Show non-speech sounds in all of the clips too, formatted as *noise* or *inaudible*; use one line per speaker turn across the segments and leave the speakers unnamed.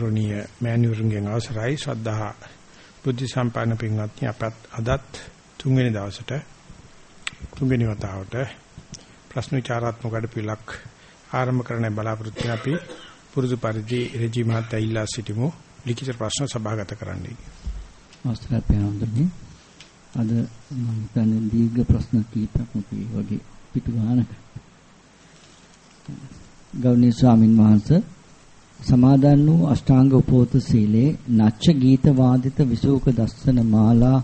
රොණිය මෑණිවරුන්ගෙන් අවසරයි. ශ්‍රද්ධා බුද්ධ සම්පන්න පින්වත්නි අපත් අදත් තුන්වෙනි දවසට තුන්වෙනි වතාවට ප්‍රශ්න විචාරාත්මක වැඩපිළිවෙලක් ආරම්භ කරන්න බලාපොරොත්තු වෙන අපි පුරුදු පරිදි රජී මහත්තයා ඉල්ලා සිටිමු. ලිඛිත ප්‍රශ්න සභාගත කරන්නයි.
අවස්ථාවක් පෑවුම්දන්නේ අද මම හිතන්නේ දීර්ඝ ප්‍රශ්න කීපයක් අපි වගේ පිටු ගන්නක ගෞරවනීය ස්වාමින් වහන්සේ සමාදන් වූ අෂ්ටාංග උපෝත සීලේ නච්ච ගීත වාදිත විසෝක දස්සන මාලා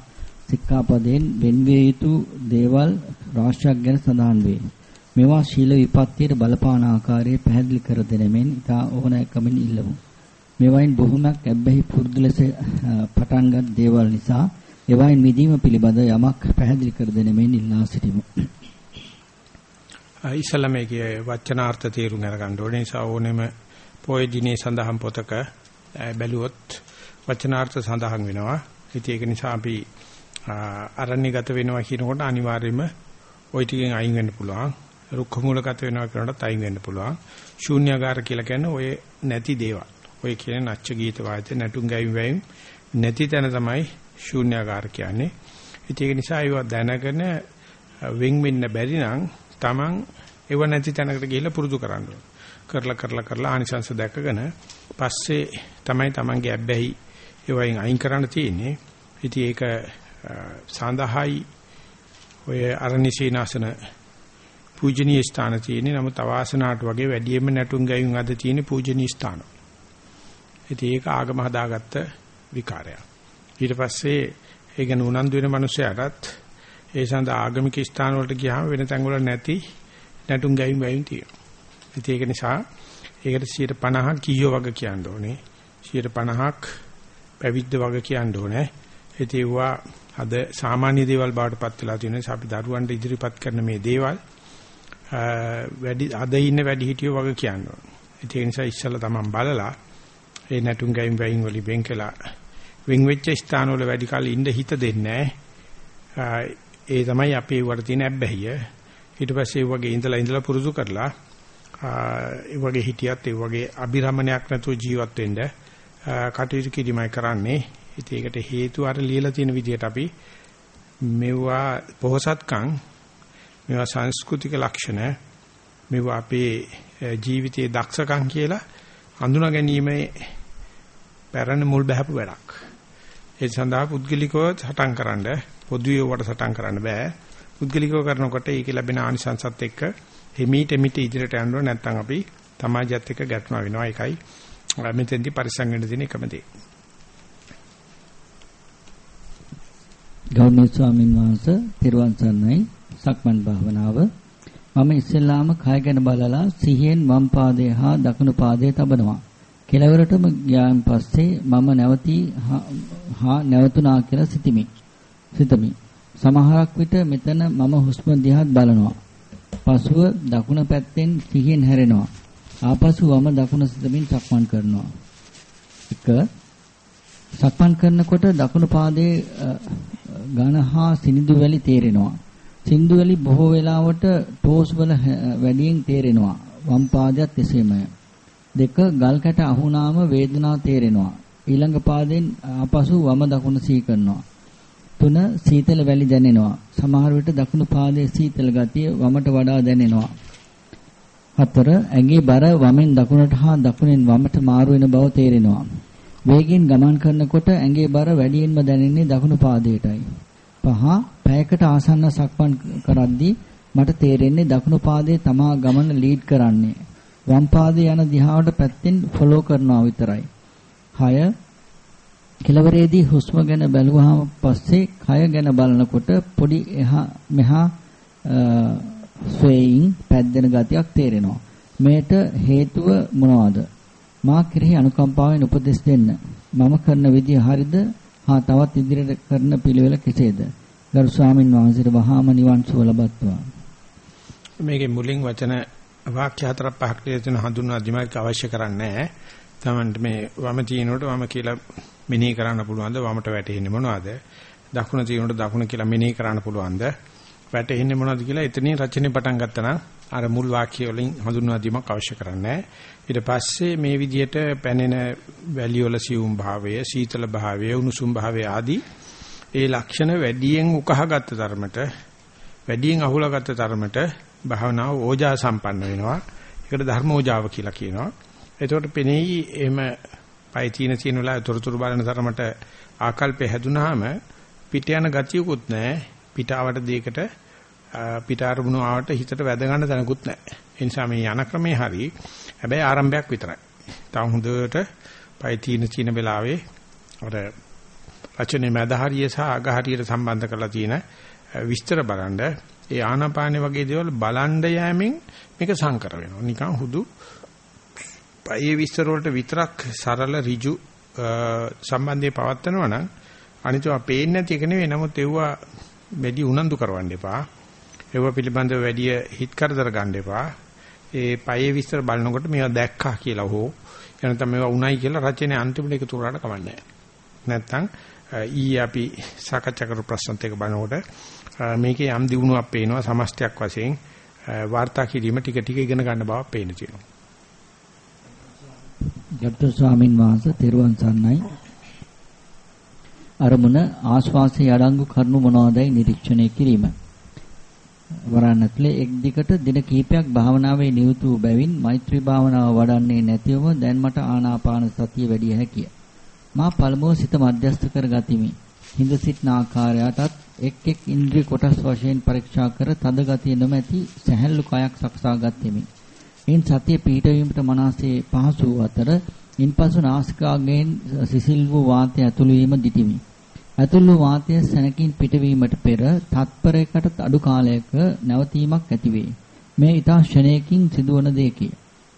සික්ඛාපදයෙන් වෙන්විය යුතු දේවල් රාශියක් ගැන සඳහන් වේ. මේවා ශීල විපත්තියට බලපාන ආකාරයේ පැහැදිලි කර දෙනෙමින් ඉතා ඕනෑකමින් ඉල්ලමු. මේවායින් බොහොමයක් ඇබ්බැහි පුරුදු ලෙස පටන්ගත් දේවල් නිසා ඒවායින් මිදීම පිළිබඳ යමක් පැහැදිලි කර දෙනෙමින් ඉල්ලා සිටිමු.
ඉස්ලාමයේ වචනාර්ථ තේරුම් අරගන්න ඕනේ නිසා ඕනෙම පොය දිනේ සඳහන් පොතක බැලුවොත් වචනාර්ථ සඳහන් වෙනවා. ඉතින් ඒක නිසා අපි අරණ්‍යගත වෙනවා කියනකොට අනිවාර්යයෙන්ම ওই ටිකෙන් අයින් වෙන්න පුළුවන්. රුක්ඛ මූලගත වෙනවා කියනකොටත් අයින් වෙන්න පුළුවන්. ශූන්‍යagara කියලා කියන්නේ ඔය නැති දේවල්. ඔය කියන නච්ච ගීත වාද්‍ය නැටුම් ගැයීම් වයින් නැති තැන තමයි ශූන්‍යagara කියන්නේ. ඉතින් ඒක නිසා ඒවා දැනගෙන වෙන් වෙන්න බැරි නම් Taman ඒව නැති තැනකට ගිහිල්ලා පුරුදු කරන්න ඕනේ. කරලා කරලා කරලා ආනිසංශ දැකගෙන පස්සේ තමයි Tamange ඇබ්බැහි ඒවයින් අයින් කරන්න තියෙන්නේ. ඉතින් ඒක සඳහායි ඔය අරණිසීනාසන පූජනීය ස්ථාන තියෙන්නේ. නමුත් අවාසනාවට වගේ වැඩියෙන්ම නැටුම් ගැයුම් අද තියෙන පූජනීය ස්ථාන. ඉතින් ඒක ආගම හදාගත්ත විකාරයක්. ඊට පස්සේ ඒ ගැන උනන්දු වෙන මිනිස්සයාටත් ඒ සඳහා ආගමික ස්ථාන වලට ගියාම වෙන තැන් වල නැති නැටුම් ගැයුම් වයින් තියෙනවා. ඉතින් ඒක නිසා ඒකට 50ක් කීයෝ වගේ කියන්න ඕනේ. 50ක් පැවිද්ද වගේ කියන්න ඕනේ. ඉතින් ඒවා අද සාමාන්‍ය දේවල් බවට පත් වෙලා තියෙන නිසා අපි දරුවන්ට ඉදිරිපත් කරන මේ දේවල් වැඩි අද ඉන්න වැඩි හිටියෝ වගේ කියන්න ඕනේ. ඉතින් ඒ නිසා ඉස්සලා තමන් බලලා ඒ නැටුම් ගයින් වයින් වලි බෙන් කළා වින් වෙච්ච ස්ථාන වල වැඩි කාලෙ ඉන්න හිත දෙන්නේ ඒ තමයි අපේ වර තියෙන අබ්බැහිය. ඊට පස්සේ ඒ වගේ ඉඳලා ඉඳලා පුරුදු කරලා ඒ වගේ හිටියත් ඒ වගේ අභිරමණයක් නැතුව ජීවත් වෙන්න කටයුතු කිරීමයි කරන්නේ. ඉතින් ඒකට හේතු අර ලියලා තියෙන විදිහට අපි මෙවුවා පොහසත්කම් මේවා සංස්කෘතික ලක්ෂණ මේවා අපේ ජීවිතයේ දක්ෂකම් කියලා හඳුනා ගැනීමේ පැරණ මුල් බහපු වැඩක්. ඒ සඳහා පුද්ගලිකව සටන් කරන්න පොදුවේ වට සටන් කරන්න බෑ. පුද්ගලිකව කරනකොට ඒකේ ලැබෙන ආනිසංසත් එක්ක හිමීට මිට e e ඉදිරියට යන්න ඕන නැත්නම් අපි සමාජයත් එක්ක ගැටුණා වෙනවා ඒකයි මෙතෙන්දි පරිසං වෙන්න දෙන එකම දේ.
ගෞරවනීය ස්වාමින් වහන්සේ තිරුවන් සරණයි සක්මන් භාවනාව මම ඉස්සෙල්ලාම කය ගැන බලලා සිහියෙන් වම් පාදයේ හා දකුණු පාදයේ තබනවා. කෙලවරටම ගියාන් පස්සේ මම නැවතී හා නැවතුණා කියලා සිතිමි. සිතමි. සමහරක් විට මෙතන මම හුස්ම දිහාත් බලනවා. පසුව දකුණ පැත්තෙන් සිහියෙන් හැරෙනවා. ආපසු වම දකුණ සිතමින් සක්මන් කරනවා. 1 සක්මන් කරනකොට දකුණු පාදයේ ඝන හා සිනිඳු වැලි තේරෙනවා. සිනිඳු වැලි බොහෝ වෙලාවට ටෝස් වල වැඩියෙන් තේරෙනවා. වම් පාදයට එසේමය. දෙක ගල් කැට අහුනාම වේදනාව තේරෙනවා. ඊළඟ පාදයෙන් ආපසු වම දකුණ සී කරනවා. තුන සීතල වැලි දැනෙනවා. සමහර විට දකුණු පාදයේ සීතල ගතිය වමට වඩා දැනෙනවා. හතර ඇඟේ බර වමෙන් දකුණට හා දකුණෙන් වමට මාරු වෙන බව තේරෙනවා. වේගෙන් ගමන් කරනකොට ඇඟේ බර වැඩියෙන්ම දැනෙන්නේ දකුණු පාදයටයි. පහ පැයකට ආසන්න සක්මන් කරද්දී මට තේරෙන්නේ දකුණු පාදයේ තමා ගමන ලීඩ් කරන්නේ. වම් පාදයේ යන දිහාවට පැත්තෙන් ෆලෝ කරනවා විතරයි. 6 කෙලවරේදී හුස්ම ගැන බැලුවාම පස්සේ කය ගැන බලනකොට පොඩි එහා මෙහා ස්වේයින් පැද්දෙන ගතියක් තේරෙනවා. මේට හේතුව මොනවාද? මා කෙරෙහි අනුකම්පාවෙන් උපදෙස් දෙන්න. මම කරන විදිය හරිද? හා තවත් ඉදිරියට කරන පිළිවෙල කෙසේද? ගරු ස්වාමින් වහන්සේට වහාම නිවන් සුව ලබත්වා.
මේකේ මුලින් වචන වාක්‍ය හතරක් පහක් තියෙන හඳුන්වා දීමක් අවශ්‍ය කරන්නේ නැහැ. තමන්ට මේ වම තිනකොට වම කියලා මෙනෙහි කරන්න පුළුවන්ද වමට වැටෙන්නේ මොනවද? දකුණ තිනකොට දකුණ කියලා මෙනෙහි කරන්න පුළුවන්ද? වැටෙන්නේ මොනවද කියලා එතනින් රචනෙ පටන් ගත්තා නම් අර මුල් වාක්‍ය වලින් හඳුන්වා දීමක් අවශ්‍ය කරන්නේ ඊට පස්සේ මේ විදිහට පැනෙන වැලි වල සියුම් භාවය, සීතල භාවය, උණුසුම් භාවය ආදී ඒ ලක්ෂණ වැඩියෙන් උකහාගත් තරමට වැඩියෙන් අහුලාගත් තරමට භාවනාව ඕජා සම්පන්න වෙනවා. ඒකට ධර්මෝජාව කියලා කියනවා. එතකොට පෙනෙයි එහෙම පය තීන තියෙන වෙලාවේ තොරතුරු බලන තරමට ආකල්පය හැදුනහම පිට යන ගතියකුත් නැහැ. පිටාවට දෙයකට පිට අරමුණු ආවට හිතට වැද ගන්න තැනකුත් නැහැ. ඒ නිසා මේ යන ක්‍රමේ හරි. හැබැයි ආරම්භයක් විතරයි. තාම හොඳට පය තීන තියෙන වෙලාවේ අර රචනයේ මැද හරිය සහ අග හරියට සම්බන්ධ කරලා තියෙන විස්තර බලන්න ඒ ආනාපානෙ වගේ දේවල් බලන්න යෑමෙන් මේක සංකර වෙනවා. නිකන් හුදු පයේ විස්තර වලට විතරක් සරල ඍජු සම්බන්ධය පවත්නවා නම් අනිතවා පේන්නේ නැති එක නෙවෙයි. නමුත් ඒවා වැඩි උනන්දු කරවන්න එපා. ඒවා පිළිබඳව වැඩි හිත කරදර ගන්න එපා. ඒ පයේ විස්තර බලනකොට මේවා දැක්කා කියලා හෝ එනතම මේවා උණයි කියලා රචනයේ අන්තිමට එකතු කරාට කමන්නේ නැහැ. නැත්තම් ඊ අපි සාකච්ඡා කරපු ප්‍රශ්නත් එක බලනකොට මේකේ යම් දිනුවක් පේනවා සමස්තයක් වශයෙන් වාර්තා කිරීම ටික ටික ඉගෙන ගන්න බව පේන තියෙනවා.
ගරුතර ස්වාමින් වහන්සේ තෙරුවන් සරණයි. අරමුණ ආස්වාසේ අඩංගු කරුණු මොනවාදයි නිරීක්ෂණය කිරීම. වරණත්ලේ එක් දිගට දින කිහිපයක් භාවනාවේ නියුතු වූ බැවින් මෛත්‍රී භාවනාව වඩන්නේ නැතිවම දැන් මට ආනාපාන සතිය වැඩි හැකිය. මා පළමුව සිත මධ්‍යස්ථ කර ගතිමි. හිඳ සිටන ආකාරයටත් එක් එක් ඉන්ද්‍රිය කොටස් වශයෙන් පරීක්ෂා කර තද ගතිය නොමැති සැහැල්ලු කයක් සකසා ගතිමි. ඉන් සතිය පීඨවීමට මනසේ පහසු අතර ඉන්පසු නාසිකාගෙන් සිසිල් වූ වාතය ඇතුළු වීම දිටිමි. ඇතුළු වාතය සැනකින් පිටවීමට පෙර තත්පරයකට අඩු කාලයක නැවතීමක් ඇතිවේ. මේ ඊතා ෂණයකින් සිදුවන දෙයකි.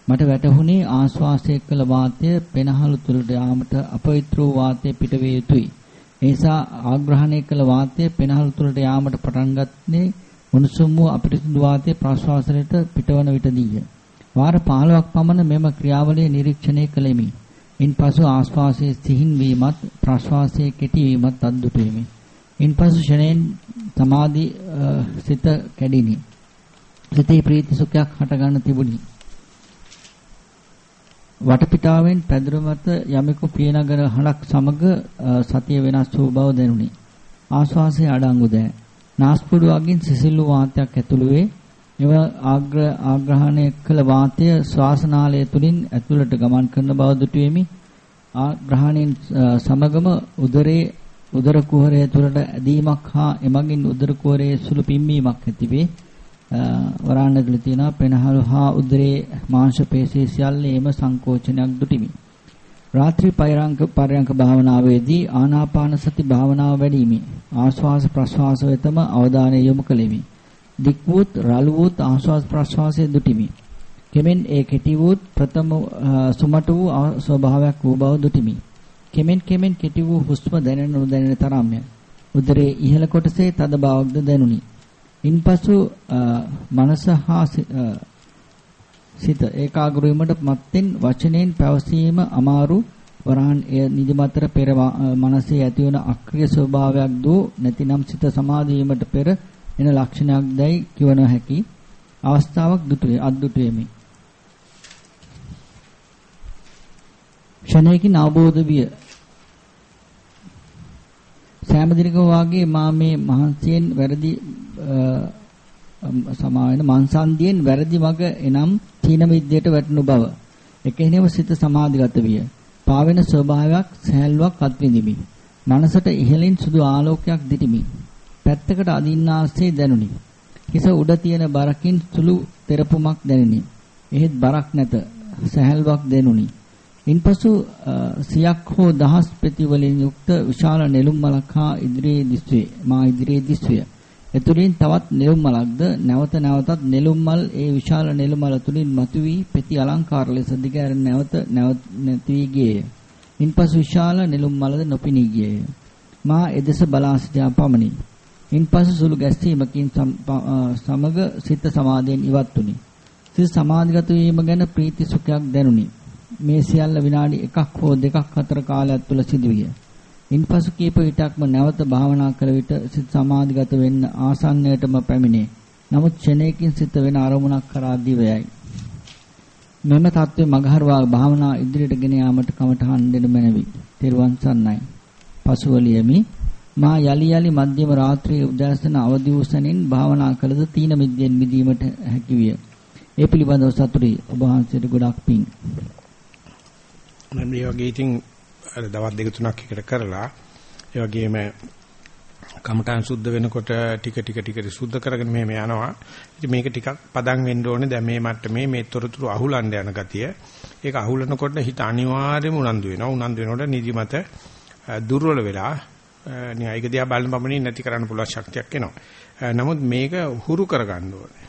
මට වැටහුණේ ආශ්වාසය කළ වාතය පෙනහළු තුලට යාමට අපවිත්‍ර වූ වාතය පිටවිය යුතුයි. ඒ නිසා ආග්‍රහණය කළ වාතය පෙනහළු තුලට යාමට පටන් ගත්තේ උණුසුම් වූ අපිරිසිදු වාතය ප්‍රශ්වාසයට පිටවන විටදීය. වාර 15ක් පමණ මෙම ක්‍රියාවලිය නිරීක්ෂණය කළෙමි. ඉන්පසු ආශ්වාසයේ සිහින් වීමත් ප්‍රශ්වාසයේ කෙටි වීමත් අද්දුට වෙමි. ඉන්පසු ෂණයෙන් සමාධි සිත කැඩිනි. සිතේ ප්‍රීති සුඛයක් හටගන්න තිබුණි. වටපිටාවෙන් පැදුර මත යමෙකු පියනගර හලක් සමග සතිය වෙනස් වූ බව දැනුනි. ආශ්වාසයේ අඩංගු දෑ. නාස්පුඩු අගින් සිසිල් වූ වාතයක් ඇතුළු වේ. එව ආග්‍ර ආග්‍රහණය කළ වාතය ශ්වාසනාලය තුලින් ඇතුළට ගමන් කරන බව දුටුවෙමි. ආග්‍රහණයෙන් සමගම උදරයේ උදර කුහරය තුළට ඇදීමක් හා එමගින් උදර කුහරයේ සුළු පිම්මීමක් ඇතිවේ. වරාණදල තියෙනවා පෙනහළු හා උදරයේ මාංශ පේශී සියල්ලේම සංකෝචනයක් දුටිමි. රාත්‍රී පෛරාංක පරයන්ක භාවනාවේදී ආනාපාන සති භාවනාව වැඩිමි. ආශ්වාස ප්‍රශ්වාස වෙතම අවධානය යොමු කෙලිමි. දික් වූත් රළු වූත් ආශ්වාස ප්‍රශ්වාසයේ දුටිමි. කෙමෙන් ඒ කෙටි වූත් ප්‍රථම සුමට වූ ස්වභාවයක් වූ බව දුටිමි. කෙමෙන් කෙමෙන් කෙටි වූ හුස්ම දැනෙන නොදැනෙන තරම්ය. උදරයේ ඉහළ කොටසේ තද බවක්ද දැනුනි. ඉන්පසු මනස හා සිත ඒකාග්‍ර වීමට මත්තෙන් වචනෙන් පැවසීම අමාරු වරහන් එය නිදිමතර පෙර මනසේ ඇතිවන අක්‍රිය ස්වභාවයක් දෝ නැතිනම් සිත සමාධි වීමට පෙර එන ලක්ෂණයක් දැයි කිව නොහැකි අවස්ථාවක් දුටුවේ අද්දුටුවේමි ක්ෂණයකින් අවබෝධ විය සෑම දිනකම වාගේ මා මේ මහන්සියෙන් වැරදි සමාවෙන මන්සන්දියෙන් වැරදි මග එනම් තීන විද්‍යට වැටුණු බව. එකෙහිනම සිත සමාධිගත විය. පාවෙන ස්වභාවයක් සහැල්ලුවක් අත්විඳිමි. මනසට ඉහළින් සුදු ආලෝකයක් දිටිමි. පැත්තකට අදින්නාස්සේ දැනුනි. හිස උඩ තියෙන බරකින් සුළු තෙරපුමක් දැනිනි. එහෙත් බරක් නැත. සහැල්ලුවක් දැනුනි. ඉන්පසු සියක් හෝ දහස් පෙති වලින් යුක්ත විශාල නෙළුම් මලක් හා ඉදිරියේ දිස්වේ. මා ඉදිරියේ දිස්විය. එතුලින් තවත් නෙළුම් මලක්ද නැවත නැවතත් නෙළුම් මල් ඒ විශාල නෙළුම් මල තුලින් මතුවී පෙති අලංකාර ලෙස දිගහැරෙන නැවත නැවත නැති වී ගියේය. ඉන්පසු විශාල නෙළුම් මලද නොපිනී ගියේය. මා එදෙස බලා සිටියා පමණි. ඉන්පසු සුළු ගැස්සීමකින් සමග සිත සමාධියෙන් ඉවත් වුනි. සිත සමාධිගත වීම ගැන ප්‍රීති සුඛයක් දැනුනි. මේ සියල්ල විනාඩි 1ක් හෝ 2ක් අතර කාලයක් තුල සිදුවිය. ඉන්පසු කීප විටක්ම නැවත භාවනා කළ විට සිත සමාධිගත වෙන්න ආසන්නයටම පැමිණේ. නමුත් ක්ෂණයකින් සිත වෙන අරමුණක් කරා දිවයයි. මෙම தત્ත්වය මගහරවා භාවනා ඉදිරියට ගෙන යාමට කමඨහන් දෙන මැනවි. තෙරුවන් සරණයි. පසුවලියමි මා යලි යලි මධ්‍යම රාත්‍රියේ උදෑසන අවදි වූ සැනින් භාවනා කළද තීන මිද්දෙන් මිදීමට හැකියිය. ඒ පිළිබඳව සතුටුයි. ඔබ වහන්සේට ගොඩක් පිං.
මම මේ වගේ ඉතින් අර දවස් දෙක තුනක් එකට කරලා ඒ වගේම කමඨාන් සුද්ධ වෙනකොට ටික ටික ටික සුද්ධ කරගෙන මෙහෙම යනවා. ඉතින් මේක ටිකක් පදම් වෙන්න ඕනේ. දැන් මේ මට්ටමේ මේ තොරතුරු අහුලන්න යන ගතිය. ඒක අහුලනකොට හිත අනිවාර්යයෙන්ම උනන්දු වෙනවා. උනන්දු වෙනකොට නිදිමත දුර්වල වෙලා න්‍යායික දිහා බලන බමණින් නැති කරන්න පුළුවන් ශක්තියක් එනවා. නමුත් මේක හුරු කරගන්න ඕනේ.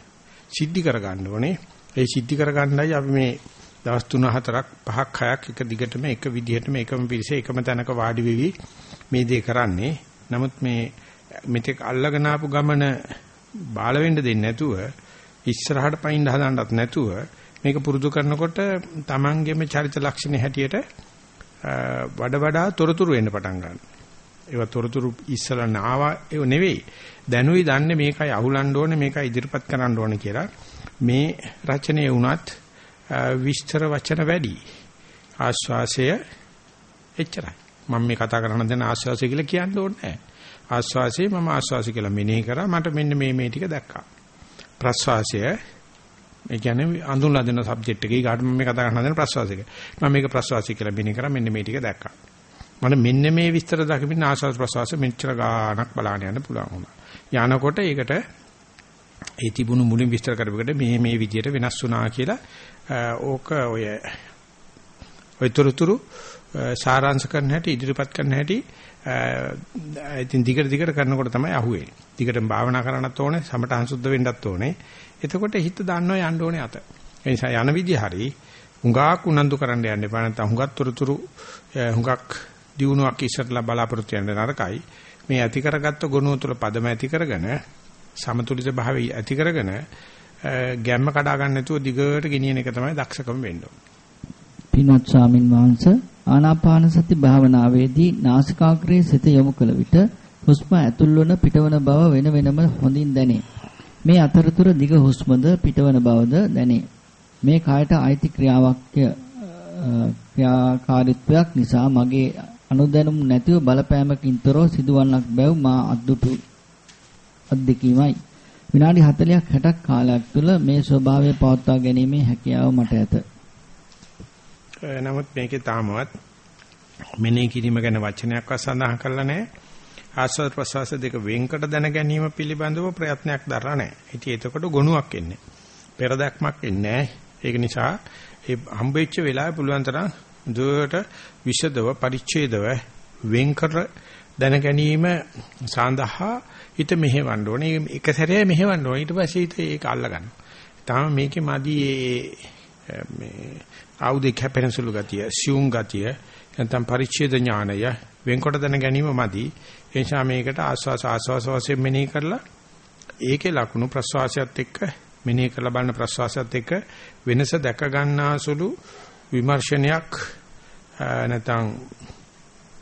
සිද්ධි කරගන්න ඕනේ. ඒ සිද්ධි කරගන්නයි අපි මේ දවස් 3 4ක් 5ක් 6ක් එක දිගටම එක විදිහටම එකම පිරිසේ එකම තැනක වාඩි වෙවි මේ දේ කරන්නේ. නමුත් මේ මෙතෙක් අල්ලගෙන ආපු ගමන බාල වෙන්න දෙන්නේ නැතුව ඉස්සරහට පයින් හදන්නත් නැතුව මේක පුරුදු කරනකොට Tamangeම චරිත ලක්ෂණ හැටියට වඩා වඩා තොරතුරු එන්න පටන් ගන්නවා. ඒවා තොරතුරු ඉස්සලා නාවා ඒව නෙවෙයි. දැනුයි දන්නේ මේකයි අහුලන්න ඕනේ මේකයි ඉදිරිපත් කරන්න ඕනේ කියලා. මේ රචනයේ වුණත් විස්තර වචන වැඩි. ආශ්වාසය එච්චරයි. මම මේ කතා කරන දැන ආශ්වාසය කියලා කියන්න ඕනේ නැහැ. ආශ්වාසය මම ආශ්වාසය කියලා මෙනෙහි කරා මට මෙන්න මේ මේ ටික දැක්කා. ප්‍රශ්වාසය ඒ කියන්නේ අඳුනලා දෙන සබ්ජෙක්ට් එකේ ඊගාට මම මේ කතා කරන දැන ප්‍රශ්වාසයක. මම මේක ප්‍රශ්වාසය කියලා මෙනෙහි කරා මෙන්න මේ ටික දැක්කා. මට මෙන්න මේ විස්තර දකින්න ආශාස ප්‍රසවාස මෙච්චර ගාණක් බලන්න යන්න පුළුවන් වුණා. යනකොට ඒකට ඒ තිබුණු මුලින් විස්තර කරපෙකට මේ මේ විදියට වෙනස් වුණා කියලා ඕක ඔය ඔය තුරුතුරු සාරාංශ කරන්න හැටි ඉදිරිපත් කරන්න හැටි ඉතින් දිගට දිගට කරනකොට තමයි අහුවෙන්නේ. දිගටම භාවනා කරන්නත් ඕනේ, සමටහන් සුද්ධ වෙන්නත් ඕනේ. එතකොට හිත දාන්නවා යන්න ඕනේ අත. ඒ නිසා යන විදිහ හරි හුඟක් උනන්දු කරන්න යන්න එපා. නැත්නම් හුඟක් තුරුතුරු හුඟක් දියුණුවක් ඉස්සරලා බලාපොරොත්තු වෙන නරකයි. මේ ඇති කරගත්ත ගුණ තුල පදම ඇති කරගෙන සමතුලිත භාවය ඇති කරගෙන ගැම්ම කඩා ගන්න නැතුව දිගට ගෙනියන එක තමයි දක්ෂකම වෙන්න ඕනේ.
පින්වත් ස්වාමින් වහන්සේ ආනාපාන සති භාවනාවේදී නාසිකාග්‍රයේ සිත යොමු කළ විට හුස්ම ඇතුල් වන පිටවන බව වෙන වෙනම හොඳින් දැනේ. මේ අතරතුර දිග හුස්මද පිටවන බවද දැනේ. මේ කායට අයිති ක්‍රියාවක් ක්‍රියාකාරීත්වයක් නිසා මගේ අනුදැනුම් නැතිව බලපෑමකින් තොරව සිදුවන්නක් බැව් මා අද්දුටු අද්දකීමයි. විනාඩි 40ක් 60ක් කාලයක් තුළ මේ ස්වභාවය පවත්වා ගැනීමේ හැකියාව මට ඇත.
නමුත් මේකේ තාමවත් මෙනෙහි කිරීම ගැන වචනයක්වත් සඳහන් කරලා නැහැ. ආස්වාද ප්‍රසවාස දෙක වෙන්කට දැන ගැනීම පිළිබඳව ප්‍රයත්නයක් දරලා නැහැ. ඉතින් එතකොට ගොනුවක් එන්නේ. පෙරදක්මක් එන්නේ නැහැ. ඒක නිසා ඒ හම්බෙච්ච වෙලාවේ පුළුවන් තරම් දුවට විෂදව පරිච්ඡේදව වෙන්කර දැන ගැනීම සඳහා හිත මෙහෙවන්න ඕනේ. එක සැරේ මෙහෙවන්න ඕනේ. ඊට පස්සේ හිත ඒක අල්ල ගන්න. තාම මේකේ මදි මේ ආයුධ කැපෙන සුළු ගතිය, සියුම් ගතිය, නැත්නම් පරිච්ඡේද ඥානය වෙන්කොට දැන ගැනීම මදි. ඒ නිසා මේකට ආස්වාස ආස්වාස වශයෙන් මෙනෙහි කරලා ඒකේ ලකුණු ප්‍රස්වාසයත් එක්ක මෙනෙහි කරලා බලන ප්‍රස්වාසයත් එක්ක වෙනස දැක ගන්නාසුළු විමර්ශනයක් නැත්නම්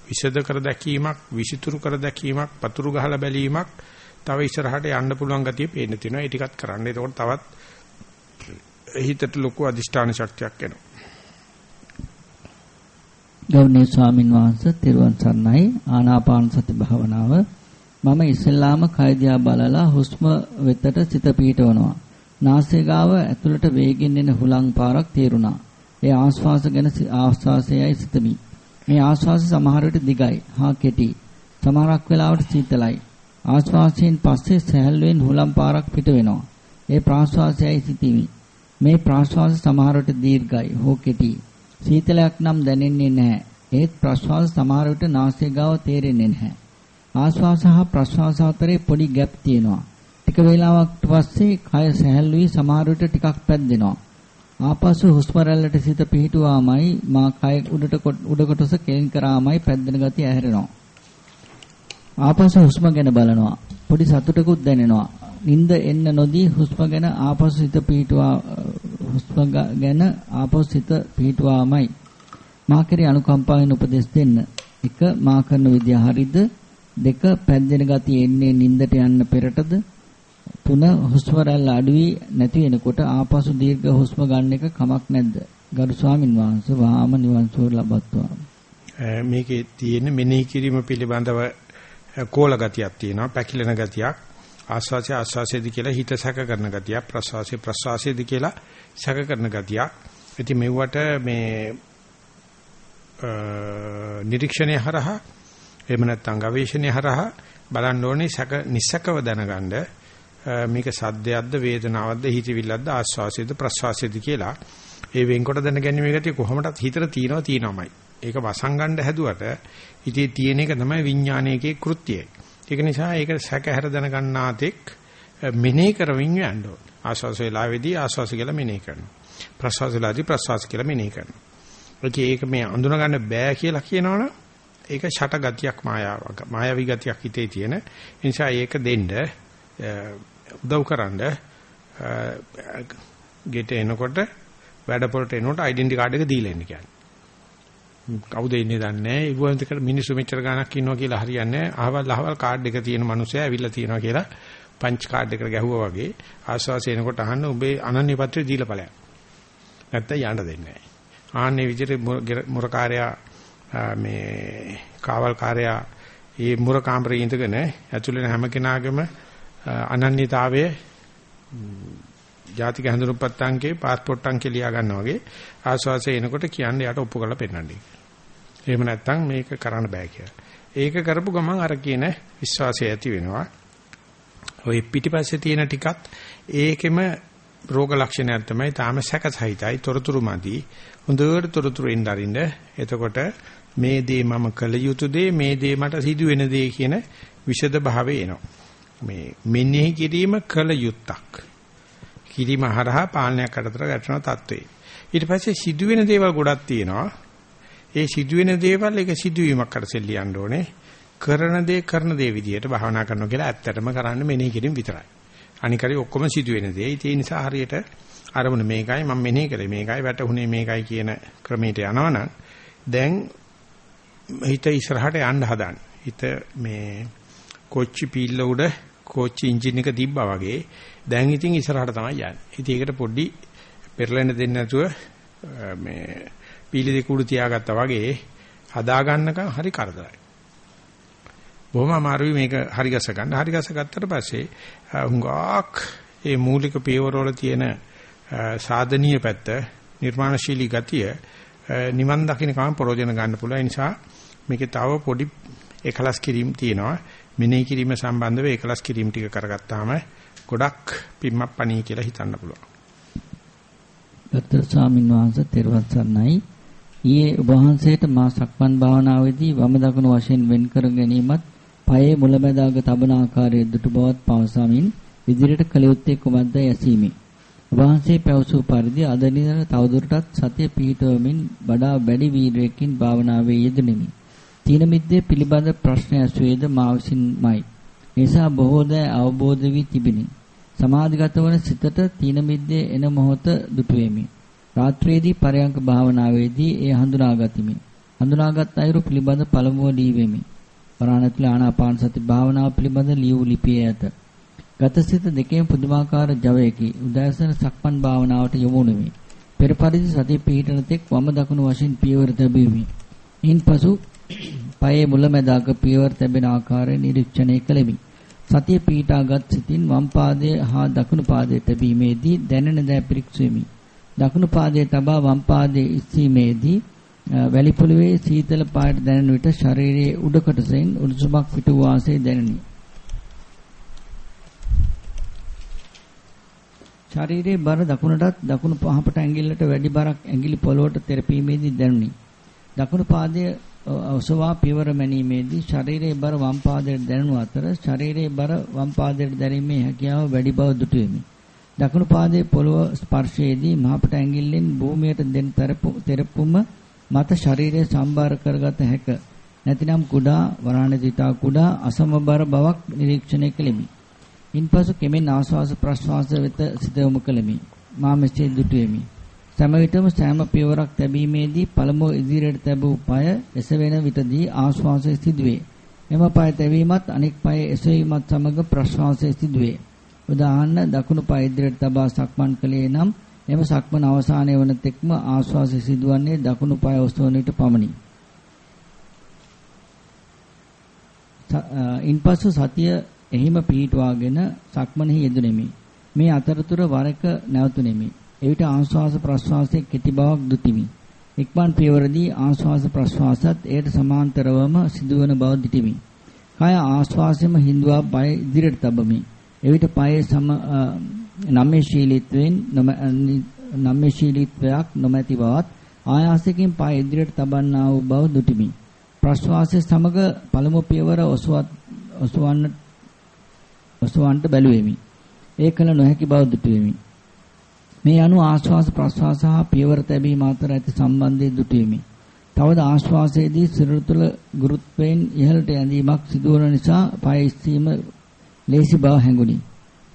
විෂද කර දැකීමක් විසිතුරු කර දැකීමක් පතුරු ගහලා බැලීමක් තව ඉස්සරහට යන්න පුළුවන් ගතිය පේන්න තියෙනවා ඒ ටිකත් කරන්න. එතකොට තවත් හිතට ලොකු අදිෂ්ඨාන ශක්තියක් එනවා.
ගෞරවනීය ස්වාමින් වහන්සේ තෙරුවන් සරණයි ආනාපාන සති භාවනාව මම ඉස්සෙල්ලාම කයදියා බලලා හුස්ම වෙතට සිත පීඨවනවා. නාසය ගාව ඇතුළට වේගෙන් එන හුලං පාරක් තේරුණා. ඒ ආශ්වාස ගැන ආශ්වාසයයි සිතමි. මේ ආශ්වාස සමහර විට දිගයි හා කෙටි. සමහරක් වෙලාවට සීතලයි. ආශ්වාසයෙන් පස්සේ සැහැල්ලුවෙන් හුලම් පාරක් පිට වෙනවා. ඒ ප්‍රාශ්වාසයයි සිතමි. මේ ප්‍රාශ්වාස සමහර විට දීර්ඝයි හෝ කෙටි. සීතලයක් නම් දැනෙන්නේ නැහැ. ඒත් ප්‍රශ්වාස සමහර විට නාසය ගාව තේරෙන්නේ නැහැ. ආශ්වාස හා ප්‍රශ්වාස අතරේ පොඩි ગેප් තියෙනවා. ටික වේලාවක් පස්සේ කය සැහැල්ලුයි සමහර විට ටිකක් පැද්දෙනවා. ආපසු හුස්ම රැල්ලට සිත පිහිටුවාමයි මා කය උඩට උඩ කොටස කෙලින් කරාමයි පැද්දෙන ගතිය ඇහැරෙනවා. ආපසු හුස්ම ගැන බලනවා. පොඩි සතුටකුත් දැනෙනවා. නිින්ද එන්න නොදී හුස්ම ගැන ආපසු සිත පිහිටුවා හුස්ම ගැන ආපසු සිත පිහිටුවාමයි. මා කෙරේ අනුකම්පාවෙන් උපදෙස් දෙන්න. එක මා කරන විදිය හරිද? දෙක පැද්දෙන ගතිය එන්නේ නින්දට යන්න පෙරටද? තුන හුස්ම රැල්ල අඩු වී නැති වෙනකොට ආපසු දීර්ඝ හුස්ම ගන්න එක කමක් නැද්ද? ගරු ස්වාමින් වහන්සේ වහාම නිවන් සුව ලබත්වා.
මේකේ තියෙන මෙනෙහි කිරීම පිළිබඳව කෝල ගතියක් තියෙනවා, පැකිලෙන ගතියක්. ආස්වාසය ආස්වාසයේදී කියලා හිත සැක කරන ගතියක්, ප්‍රසවාසය ප්‍රසවාසයේදී කියලා සැක කරන ගතියක්. ඉතින් මෙව්වට මේ නිරීක්ෂණය හරහා එහෙම නැත්නම් ගවේෂණය හරහා බලන්න ඕනේ සැක නිසකව දැනගන්න මේක සද්දයක්ද වේදනාවක්ද හිතවිල්ලක්ද ආස්වාසයද ප්‍රස්වාසයද කියලා ඒ වෙන්කොට දැනගැනීමේ ගතිය කොහොමදත් හිතට තියෙනවා තියෙනවමයි. ඒක වසංගණ්ඩ හැදුවට හිතේ තියෙන එක තමයි විඥානයේ කෘත්‍යය. ඒක නිසා ඒක සැක හැර දැනගන්නාතෙක් මෙනෙහි කරමින් යන්න ඕන. ආස්වාස වේලාවේදී ආස්වාස කියලා මෙනෙහි කරනවා. ප්‍රස්වාස වේලාවේදී ප්‍රස්වාස කියලා මෙනෙහි කරනවා. ඒක මේ අඳුන ගන්න බෑ කියලා කියනවනේ ඒක ෂට ගතියක් මායාවක් මායාවී ගතියක් හිතේ තියෙන. ඒ නිසා ඒක දෙන්න උදව්කරනද ගෙට එනකොට වැඩපොළට එනකොට ඩෙන්ටි කාඩ් එක දීලා එන්න කියන්නේ. කවුද ඉන්නේ දන්නේ නැහැ. ඉවුවන්තකට මිනිස්සු මෙච්චර ගාණක් ඉන්නවා කියලා හරියන්නේ නැහැ. අහවල් අහවල් කාඩ් එක තියෙන මිනිස්සයා ඇවිල්ලා තියෙනවා කියලා පංච් කාඩ් එකට ගැහුවා වගේ ආස්වාසය එනකොට අහන්න උඹේ අනන්‍ය පත්‍රය දීලා ඵලයක්. නැත්තම් යන්න දෙන්නේ නැහැ. ආන්නේ විදිහට මුරකාරයා මේ කාවල් කාර්යයා මේ මුර කාමරේ ඉඳගෙන ඇතුළේ හැම කෙනාගේම අනන්‍යතාවයේ ජාතික හඳුනුපත් අංකේ પાස්පෝර්ට් අංකේ ලියා ගන්නවා වගේ ආස්වාසය එනකොට කියන්නේ යට ඔප්පු කරලා පෙන්නන්නේ. එහෙම නැත්නම් මේක කරන්න බෑ කියලා. ඒක කරපු ගමන් අර කියන විශ්වාසය ඇති වෙනවා. ওই පිටිපස්සේ තියෙන ටිකත් ඒකෙම රෝග ලක්ෂණයක් තමයි තාම සැකසහිතයි තොරතුරු මදි. හොඳට තොරතුරු ඉඳරින්න. එතකොට මේ දේ මම කළ යුතු දේ මේ දේ මට සිදු වෙන දේ කියන විෂද භාවය එනවා. මේ මෙනෙහි කිරීම කළ යුත්තක්. කිරීම හරහා පාලනයක් අතර ගැටෙන තත්වේ. ඊට පස්සේ සිදුවෙන දේවල් ගොඩක් තියෙනවා. ඒ සිදුවෙන දේවල් එක සිදුවීමක් කරසෙල් ලියන්න ඕනේ. කරන දේ කරන දේ විදිහට භාවනා කරනවා කියලා ඇත්තටම කරන්නේ මෙනෙහි කිරීම විතරයි. අනිකරි ඔක්කොම සිදුවෙන දේ. ඒ නිසා හරියට අරමුණ මේකයි මම මෙනෙහි කරේ මේකයි වැටුනේ මේකයි කියන ක්‍රමයට යනවනම් දැන් හිත ඉස්සරහට යන්න හදන. හිත මේ කොච්චි පීල්ල උඩ කොච්චි එන්ජින් එක තිබ්බා වගේ දැන් ඉතින් ඉස්සරහට තමයි යන්නේ. ඉතින් ඒකට පොඩි පෙරලෙන්න දෙන්නේ නැතුව මේ පීලි දෙක උඩ තියාගත්තා වගේ හදා ගන්නකම් හරි කරදරයි. බොහොම අමාරුයි මේක හරි ගස ගන්න. හරි ගස ගත්තට පස්සේ හුඟක් ඒ මූලික පියවරවල තියෙන සාධනීය පැත්ත නිර්මාණශීලී ගතිය නිවන් දකින්න කම ප්‍රයෝජන ගන්න පුළුවන්. ඒ නිසා මේකේ තව පොඩි එකලස් කිරීම තියෙනවා. මෙනෙහි කිරීම සම්බන්ධව එකලස් කිරීම ටික කරගත්තාම ගොඩක් පිම්මක් පණී කියලා හිතන්න පුළුවන්.
ගත්තර ස්වාමීන් වහන්සේ තෙරුවන් සරණයි. ඊයේ ඔබ වහන්සේට මා සක්මන් භාවනාවේදී වම දකුණු වශයෙන් වෙන් කර ගැනීමත් පයේ මුලැමැදාග තබන ආකාරයේ දුටු බවත් පවසමින් ඉදිරියට කළ යුත්තේ කුමක්ද යැසීමේ. ඔබ වහන්සේ පැවසූ පරිදි අද දින තවදුරටත් සතිය පිහිටවමින් වඩා වැඩි වීරයකින් භාවනාවේ යෙදුණෙමි. තීන මිද්දේ පිළිබඳ ප්‍රශ්න ඇසුවේද මා විසින්මයි. නිසා බොහෝ දෑ අවබෝධ වී තිබිනි. සමාධිගත වන සිතට තීන මිද්දේ එන මොහොත දුටුවෙමි. රාත්‍රියේදී පරයන්ක භාවනාවේදී ඒ හඳුනාගතිමි. හඳුනාගත් අයුරු පිළිබඳ පළමුව ලියවෙමි. වරණතුල ආනාපාන සති භාවනාව පිළිබඳ ලියු ලිපියේ ඇත. ගතසිත දෙකේම පුදුමාකාර ජවයකි. උදෑසන සක්මන් භාවනාවට යොමු වෙමි. පෙර පරිදි සතිය පිහිටන තෙක් වම දකුණු වශයෙන් පියවර තැබෙමි. ඉන්පසු පයේ මුලැමැදාක පියවර තැබෙන ආකාරය නිරීක්ෂණය කළෙමි. සතිය පීඨාගත් සිතින් වම් පාදයේ හා දකුණු පාදයේ තැබීමේදී දැනෙන දෑ පිරික්සෙමි. දකුණු පාදයේ තබා වම් පාදයේ ඉස්සීමේදී වැලි පොළවේ සීතල පාට දැනෙන විට ශරීරයේ උඩ කොටසෙන් උණුසුමක් පිටු වාසේ දැනිනි. ශරීරයේ බර දකුණටත් දකුණු පහපට ඇඟිල්ලට වැඩි බරක් ඇඟිලි පොළවට තෙරපීමේදී දැනුනි. දකුණු පාදයේ ඔසවා පියවර මැනීමේදී ශරීරයේ බර වම් පාදයට දැනුණු අතර ශරීරයේ බර වම් පාදයට දැරීමේ හැකියාව වැඩි බව දුටුවෙමි. දකුණු පාදයේ පොළව ස්පර්ශයේදී මහපට ඇඟිල්ලෙන් භූමියට දෙන තෙරපුම මත ශරීරය සම්බාර කරගත හැක. නැතිනම් කුඩා වරාණදිතා කුඩා අසමබර බවක් නිරීක්ෂණය කෙලිමි. ඉන්පසු කෙමෙන් ආශ්වාස ප්‍රශ්වාස වෙත සිත යොමු කෙලිමි. මා මෙසේ දුටුවෙමි. සෑම විටම සෑම පියවරක් තැබීමේදී පළමුව ඉදිරියට තැබූ পায় එසවෙන විටදී ආශ්වාසය සිදුවේ. එම පාය තැවීමත් අනෙක් පාය එසවීමත් සමග ප්‍රශ්වාසය සිදුවේ. උදාහරණ දකුණු පාය ඉදිරියට තබා සක්මන් කළේ නම් එම සක්මන අවසානයේ වන තෙක්ම ආශ්වාසය සිදුවන්නේ දකුණු පාය ඔසවන විට පමණි. ඉන්පසු සතිය එහිම පිහිටුවාගෙන සක්මනෙහි යෙදුණෙමි. මේ අතරතුර වරක නැවතුණෙමි. එවිට ආශ්වාස ප්‍රශ්වාසයේ කෙටි බවක් දුතිමි. එක්වන් පියවරදී ආශ්වාස ප්‍රශ්වාසත් එයට සමාන්තරවම සිදුවන බව දිටිමි. කය ආශ්වාසයෙන්ම හිඳුවා පය ඉදිරියට තබමි. එවිට පයේ සම නම්‍යශීලීත්වයෙන් නම්‍යශීලීත්වයක් නොමැති බවත් ආයාසයෙන් පය ඉදිරියට තබන්නා වූ බව දුටිමි. ප්‍රශ්වාසය සමග පළමු පියවර ඔසවත් ඔසවන්න ඔසවන්නට බැලුවෙමි. ඒ කල නොහැකි බව දුටුවෙමි. මේ අනුව ආශ්වාස ප්‍රශ්වාස හා පියවර තැබීම අතර ඇති සම්බන්ධය දුටුවෙමි. තවද ආශ්වාසයේදී සිරුර තුළ ගුරුත්වයෙන් ඉහළට ඇඳීමක් සිදුවන නිසා පය ඉස්සීම ලේසි බව හැඟුණි.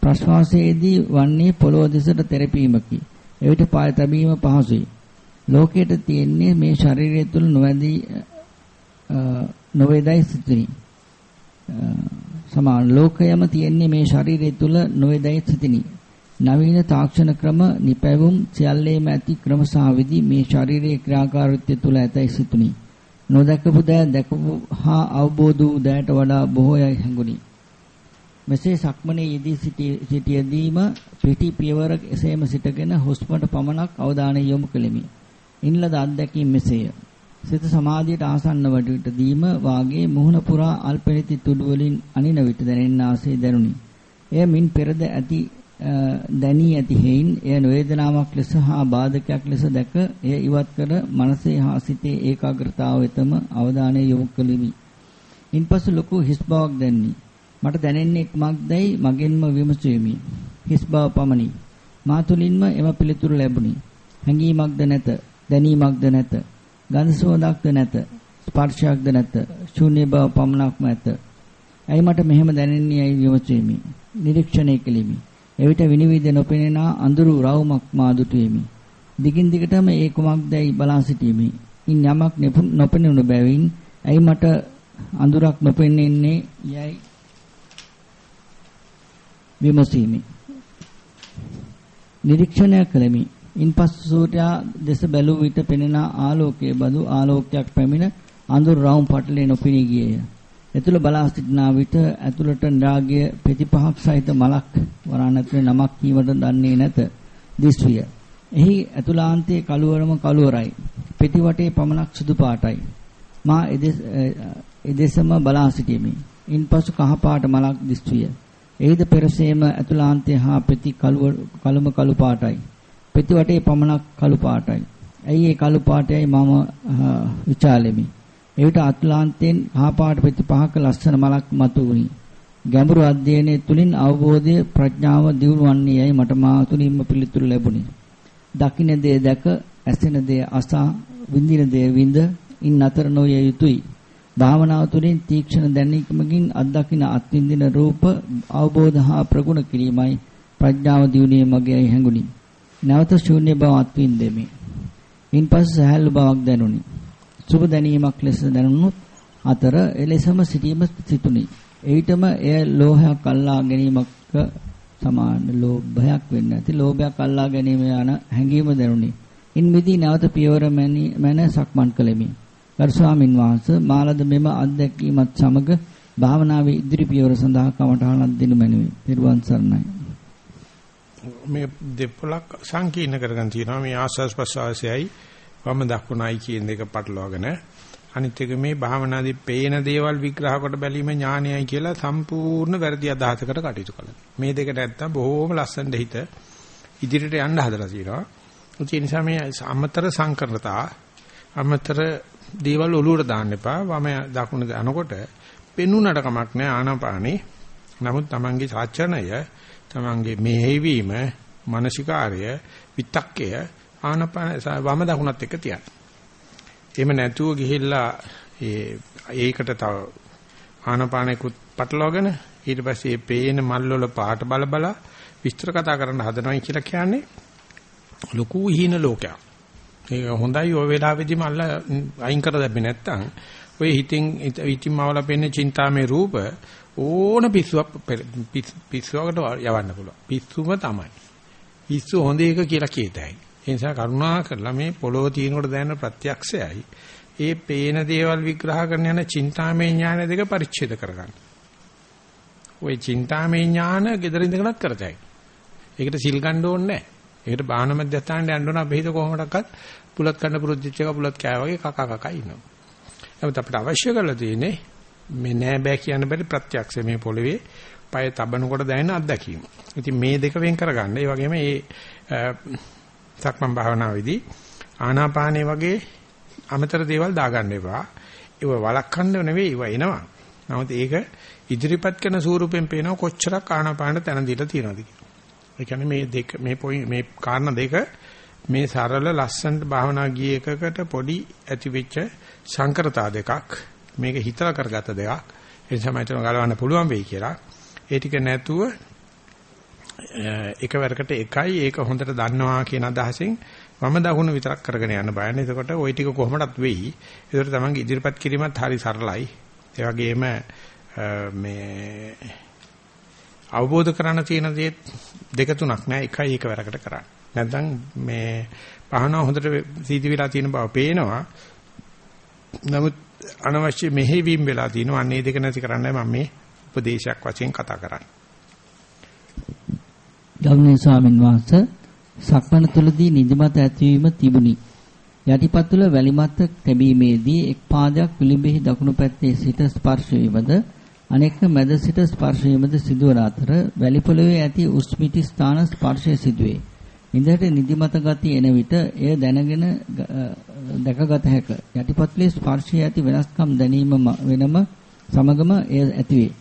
ප්‍රශ්වාසයේදී වන්නේ පොළොව දෙසට තෙරපීමකි. එවිට පය තැබීම පහසුයි. ලෝකයට තියෙන්නේ මේ ශරීරය තුළ නොවැදී නොවේදයි සිතුනි. සමාන ලෝකයම තියෙන්නේ මේ ශරීරය තුළ නොවේදයි සිතිනි. නවීන තාක්ෂණ ක්‍රම නිපැවුම් සියල්ලේම ඇති ක්‍රම සහ විදි මේ ශාරීරික ක්‍රියාකාරීත්වය තුළ ඇතැයි සිතුනි. නොදකපු දෑ දැකපු හා අවබෝධ වූ දෑට වඩා බොහෝයයි හැඟුනි. මෙසේ සක්මනේ යෙදී සිටියදීම පිටි පියවර එසේම සිටගෙන හුස්මට පමණක් අවධානය යොමු කෙලිමි. ඉන්ලද අත්දැකීම් මෙසේය. සිත සමාධියට ආසන්න වඩවිටදීම වාගේ මුහුණ පුරා අල්පෙරිති තුඩු වලින් අනින විට දැනෙන්නාසේ දැනුනි. එය මින් පෙරද ඇති දැනී ඇති හේයින් එය වේදනාවක් ලෙස හා බාධකයක් ලෙස දැක එය ඉවත් කර මනසේ හා සිතේ ඒකාග්‍රතාව වෙතම අවධානය යොමු කළෙමි. ඉන්පසු ලොකු හිස් බවක් දැනිනි. මට දැනෙන්නේ කුමක්දයි මගෙන්ම විමසෙමි. හිස් බව පමණි. මා තුලින්ම එම පිළිතුරු ලැබුණි. හැඟීමක්ද නැත, දැනීමක්ද නැත, ගන්ධ සුවඳක්ද නැත, ස්පර්ශයක්ද නැත, ශූන්‍ය බව පමණක්ම ඇත. ඇයි මට මෙහෙම දැනෙන්නේ යයි විමසෙමි. නිරීක්ෂණය කෙලිමි. එවිට විනිවිද නොපෙනෙන අඳුරු රවුමක් මා දුටුවෙමි. දිගින් දිගටම ඒ කුමක්දයි බලා සිටීමි. ඉන් යමක් නොපෙනුණු බැවින් ඇයි මට අඳුරක් නොපෙනෙන්නේ යයි විමසීමි. නිරීක්ෂණය කළෙමි. ඉන්පසු සූර්යා දෙස බැලූ විට පෙනෙන ආලෝකයේ බඳු ආලෝකයක් පැමිණ අඳුරු රවුම් පටලේ නොපෙනී ගියේය. ඇතුළ බලා සිටනා විට ඇතුළට රාගය පෙති පහක් සහිත මලක් වරාන් ඇතුලේ නමක් කීමට දන්නේ නැත දිස්විය. එහි ඇතුළාන්තයේ කළුවරම කළුවරයි. පෙති වටේ පමණක් සුදු පාටයි. මා එදෙසම බලා සිටියෙමි. ඉන්පසු කහ පාට මලක් දිස්විය. එහිද පෙරසේම ඇතුළාන්තය හා පෙති කළුම කළු පාටයි. පෙති වටේ පමණක් කළු පාටයි. ඇයි ඒ කළු පාටයයි මම විචාලෙමි. එවිට අත්ලාන්තයෙන් ආපාට පෙති පහක ලස්සන මලක් මතු වුණි. ගැඹුරු අධ්‍යයනයේ තුලින් අවබෝධය ප්‍රඥාව දියුණු වන්නේ යයි මට මා තුලින්ම පිළිතුරු ලැබුණි. දකින්න දේ දැක, ඇසෙන දේ අසා, විඳින දේ විඳ, ඉන් අතර නොය යුතුය. භාවනාව තුළින් තීක්ෂණ දැනීමකින් අත්දකින අත්විඳින රූප අවබෝධ හා ප්‍රගුණ කිරීමයි ප්‍රඥාව දියුණුවේ මගේයි හැඟුණි. නැවත ශූන්‍ය බව අත්විඳෙමි. ඉන්පසු සහැල්ලු බවක් දැනුනි. සුබ දැනීමක් ලෙස දැනුනොත් අතර එලෙසම සිටීම සිටුනි. එවිටම එය ලෝහයක් අල්ලා ගැනීමක සමාන ලෝභයක් වෙන්නේ නැති ලෝභයක් අල්ලා ගැනීම යන හැඟීම දැනුනි. ඉන් මිදී නැවත පියවර මැන සක්මන් කළෙමි. ගරු ස්වාමින් වහන්සේ මාලද මෙම අත්දැකීමත් සමග භාවනාවේ ඉදිරි පියවර සඳහා කමඨහනක් දෙනු මැනවි. ත්‍රිවන් සරණයි.
මේ දෙපොලක් සංකීර්ණ කරගෙන තියෙනවා මේ ආස්වාස් ප්‍රසවාසයයි වම දක්ුණයි කියන දෙක පටලවාගෙන අනිත් එක මේ භාවනාදී පේන දේවල් විග්‍රහ කොට බැලීම ඥානයයි කියලා සම්පූර්ණ වැරදි අදහසකට කටයුතු කළා. මේ දෙක නැත්තම් බොහෝම ලස්සනට හිත ඉදිරියට යන්න හදලා තියෙනවා. ඒ නිසා මේ අමතර සංකරණතා අමතර දේවල් ඔලුවට දාන්න එපා. වම දකුණ යනකොට පෙන්ුණට කමක් නැහැ ආනාපානේ. නමුත් Tamange සාචරණය, Tamange මෙහෙවීම, මානසිකාර්ය, විතක්කය ආනපාන වම දකුණත් එක්ක තියන්න. එහෙම නැතුව ගිහිල්ලා ඒ ඒකට තව ආනපානෙකුත් පටලවාගෙන ඊට පස්සේ මේ පේන මල් වල පාට බල බල විස්තර කතා කරන්න හදනවයි කියලා කියන්නේ ලොකු හීන ලෝකයක්. ඒක හොඳයි ඔය වෙලාවෙදිම අල්ල අයින් කර දැම්මේ නැත්තම් ඔය හිතින් හිතින් මවලා පෙන්නේ චින්තාමේ රූප ඕන පිස්සුවක් පිස්සුවකට යවන්න පුළුවන්. පිස්සුම තමයි. පිස්සු හොඳ එක කියලා කියතයි. ඒ නිසා කරුණා කරලා මේ පොළොව තියෙනකොට දැනෙන ප්‍රත්‍යක්ෂයයි ඒ පේන දේවල් විග්‍රහ කරන යන චින්තාමේ ඥාන දෙක පරිච්ඡේද කරගන්න. ওই චින්තාමේ ඥාන gedara ඉඳගෙනත් කරතයි. ඒකට සිල් ගන්න ඕනේ නැහැ. ඒකට බාහන මැදස්ථානට යන්න ඕන අපි හිත කොහොමඩක්වත් පුලත් කන්න පුරුද්දිච්ච එක පුලත් කෑ වගේ කකා කකා ඉන්නවා. නමුත් අපිට අවශ්‍ය කරලා තියෙන්නේ මේ නෑ බෑ කියන්න බැරි ප්‍රත්‍යක්ෂ මේ පොළවේ පය තබනකොට දැනෙන අත්දැකීම. ඉතින් මේ දෙක වෙන් කරගන්න. ඒ වගේම මේ සක්මන් භාවනාවේදී ආනාපානේ වගේ අමතර දේවල් දාගන්න එපා. ඒව වළක්වන්න නෙවෙයි ඒව එනවා. නමුත් ඒක ඉදිරිපත් කරන ස්වරූපෙන් පේනව කොච්චරක් ආනාපාන තැන දීලා තියෙනවද කියලා. ඒ කියන්නේ මේ දෙක මේ මේ කාරණා දෙක මේ සරල ලස්සනට භාවනා ගිය එකකට පොඩි ඇතිවෙච්ච සංකරතා දෙකක් මේක හිතලා කරගත්ත දෙකක් ඒ නිසා මම හිතනවා ගලවන්න පුළුවන් වෙයි කියලා ඒ ටික නැතුව එකවරකට එකයි ඒක හොඳට දන්නවා කියන අදහසින් වම දකුණ විතරක් කරගෙන යන්න බයන්නේ. එතකොට ওই ටික කොහොමදත් වෙයි. ඒකට තමන්ගේ ඉදිරිපත් කිරීමත් හරි සරලයි. ඒ වගේම මේ අවබෝධ කරගන්න තියෙන දේ දෙක තුනක් නෑ එකයි එකවරකට කරන්න. නැත්නම් මේ පහනව හොඳට සීති වෙලා තියෙන බව පේනවා. නමුත් අනවශ්‍ය මෙහෙවීම් වෙලා තියෙනවා. අන්නේ දෙක නැති කරන්නයි මම මේ උපදේශයක් වශයෙන් කතා කරන්නේ.
ගෞරවනීය ස්වාමින් වහන්සේ සක්මණ තුලදී නිදිමත ඇතිවීම තිබුණි. යටිපතුල වැලිමත් තැබීමේදී එක් පාදයක් විලිඹෙහි දකුණු පැත්තේ සිට ස්පර්ශ වීමද අනෙක මැද සිට ස්පර්ශ වීමද සිදුවන අතර වැලි පොළවේ ඇති උස්මිටි ස්ථාන ස්පර්ශය සිදුවේ. ඉන්දට නිදිමත ගති එන විට එය දැනගෙන දැකගත හැක. යටිපතුලේ ස්පර්ශයේ ඇති වෙනස්කම් දැනීම වෙනම සමගම එය ඇතිවේ.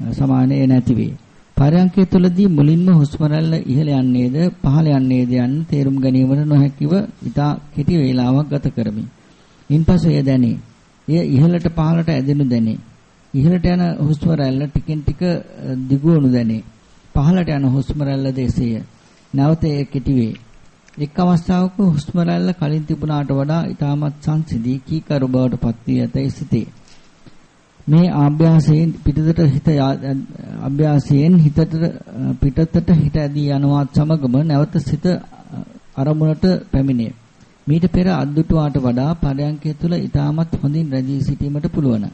සමානය නැතිවේ. පරයන්කය තුළදී මුලින්ම හුස්ම රැල්ල ඉහළ යන්නේද පහළ යන්නේද යන්න තේරුම් ගැනීමට නොහැකිව ඉතා කෙටි වේලාවක් ගත කරමි. ඉන්පසු එය දැනේ. එය ඉහළට පහළට ඇදෙනු දැනේ. ඉහළට යන හුස්ම රැල්ල ටිකෙන් ටික දිගුවනු දැනේ. පහළට යන හුස්ම රැල්ල දෙසේය. නැවත එය කෙටි වේ. එක් අවස්ථාවක හුස්ම රැල්ල කලින් තිබුණාට වඩා ඊටමත් සංසිඳී කීකරු බවට පත් වී ඇතැයි සිතේ. මේ ආභ්‍යාසයෙන් පිටතට හිත අභ්‍යාසයෙන් හිතට පිටතට හිත ඇදී යනවත් සමගම නැවත සිත අරමුණට පැමිණේ. මීට පෙර අද්දුටුවාට වඩා පරයන්කය තුළ ඊටමත් හොඳින් රැඳී සිටීමට පුළුවන්.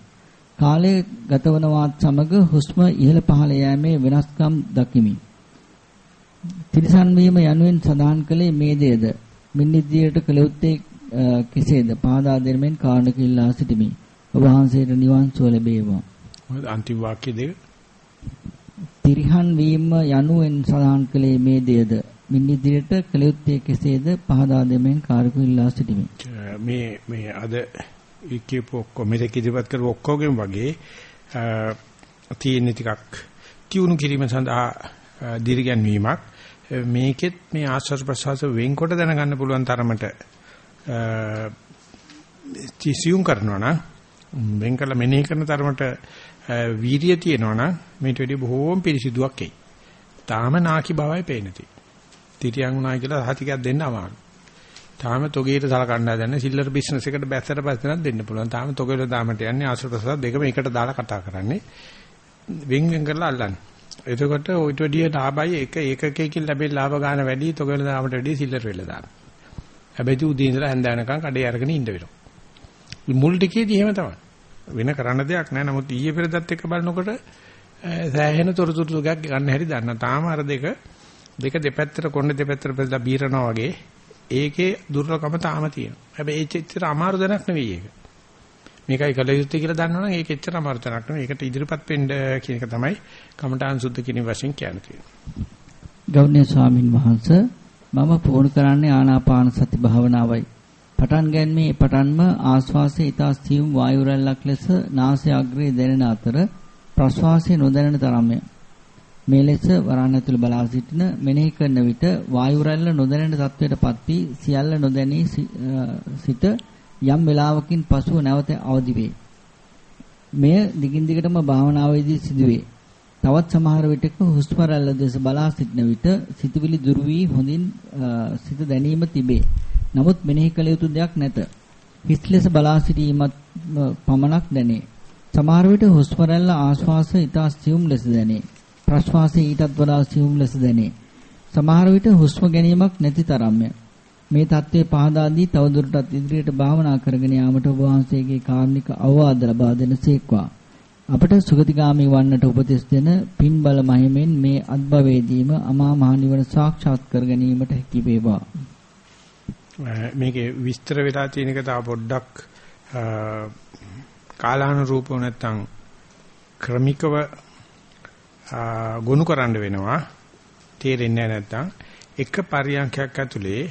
කාලය ගතවනවත් සමග හුස්ම ඉහළ පහළ යෑමේ වෙනස්කම් දකිමි. තිරසන් වීම යනුවෙන් සඳහන් කළේ මේ දේද මිනිද්දියට කළ යුත්තේ කෙසේද පාදා දෙමින් කාරණක ඉල්ලා සිටිමි. ඔබ වහන්සේට නිවන් සුව ලැබේවා.
මොකද අන්තිම වාක්‍ය දෙක
තිරිහන් වීම යනුවෙන් සඳහන් කළේ මේ දෙයද මින් ඉදිරියට කළ යුත්තේ කෙසේද පහදා දෙමින් කාර්යක ඉල්ලා සිටිමි.
මේ මේ අද කියපු ඔක්කොම මෙතක ඉදිරිපත් කරපු ඔක්කොගෙම වගේ තියෙන ටිකක් තියුණු කිරීම සඳහා දිරිගැන්වීමක් මේකෙත් මේ ආස්වාද ප්‍රසවාස වෙන්කොට දැනගන්න පුළුවන් තරමට තිසියුම් කරනවා නම් වෙන් කළ මෙනෙහි කරන තරමට වීරිය තියෙනවා නම් මේට වැඩි බොහෝම පිරිසිදුවක් එයි. තාම නාකි බවයි පේනති. තිරියන් උනායි කියලා සහතිකයක් දෙන්න අමාරුයි. තාම තොගේට සලකන්න හදන්නේ සිල්ලර් බිස්නස් එකට බැස්සට පස්සේ නම් දෙන්න පුළුවන්. තාම තොගේට දාමට යන්නේ ආශ්‍රතසත් දෙකම එකට දාලා කතා කරන්නේ. වෙන් වෙන් කරලා අල්ලන්නේ. එතකොට ඔයිට වැඩිය ලාභයි එක ඒකකයකින් ලැබෙන ලාභ ගන්න වැඩි තොගේට දාමට වැඩි සිල්ලර් වෙලා දාන. හැබැයි උදේ ඉඳලා හැන්ද වෙනකන් කඩේ අරගෙන ඉන්න වෙනවා. මුල් ටිකේදී එහෙම තමයි. වෙන කරන්න දෙයක් නැහැ. නමුත් ඊයේ පෙරදත් එක්ක බලනකොට සෑහෙන තොරතුරු ටිකක් ගන්න හැටි දන්නා. තාම අර දෙක දෙක දෙපැත්තට කොණ්ඩේ දෙපැත්තට බෙදලා බීරනවා වගේ ඒකේ දුර්ලභකම තාම තියෙනවා. හැබැයි ඒ චිත්‍ර අමාරු දැනක් නෙවෙයි ඒක. මේකයි කල යුත්තේ කියලා දන්නවනම් ඒක එච්චර අමාරු දැනක් නෙවෙයි. ඒකට ඉදිරිපත් වෙන්න කියන එක තමයි කමඨාන් සුද්ධ කිරීම වශයෙන් කියන්නේ.
ගෞරවනීය ස්වාමින් වහන්සේ මම පුහුණු කරන්නේ ආනාපාන සති භාවනාවයි. පටන් ගැනීමේ පටන්ම ආශ්වාසයේ ඊතා සියුම් වායු රැල්ලක් ලෙස නාසය අග්‍රයේ දැනෙන අතර ප්‍රශ්වාසයේ නොදැනෙන තරම්ය. මේ ලෙස වරණ ඇතුළ බලා සිටින මෙනෙහි කරන විට වායු රැල්ල නොදැනෙන තත්වයටපත් වී සියල්ල නොදැනී සිට යම් වේලාවකින් පසුව නැවත අවදි වේ. මෙය දිගින් දිගටම භාවනාවේදී සිදුවේ. තවත් සමහර විටක හුස්ම රැල්ල දෙස බලා සිටන විට සිතවිලි දුරු වී හොඳින් සිත දැනීම තිබේ. නමුත් මෙනෙහි කළ යුතු දෙයක් නැත. හිස් ලෙස බලා සිටීමත් පමණක් දැනේ. සමහර විට හුස්ම රැල්ල ආශ්වාස ඉතා සියුම් ලෙස දැනේ. ප්‍රශ්වාසය ඊටත් වඩා සියුම් ලෙස දැනේ. සමහර විට හුස්ම ගැනීමක් නැති තරම්ය. මේ தત્ත්වයේ පහදා දී තවදුරටත් ඉදිරියට භාවනා කරගෙන යාමට ඔබ වහන්සේගේ කාරුණික අවවාද ලබා දෙනසේක්වා. අපට සුගතිගාමී වන්නට උපදෙස් දෙන පින් බල මහිමෙන් මේ අත්භවයේදීම අමා මහ නිවන සාක්ෂාත් කර ගැනීමට හැකි වේවා.
මේකේ විස්තර වෙලා තියෙන එක තව පොඩ්ඩක් කාලානුරූපව නැත්තම් ක්‍රමිකව ගොනු කරන්න වෙනවා. තේරෙන්නේ නැත්තම්. එක පරියන්ඛයක් ඇතුලේ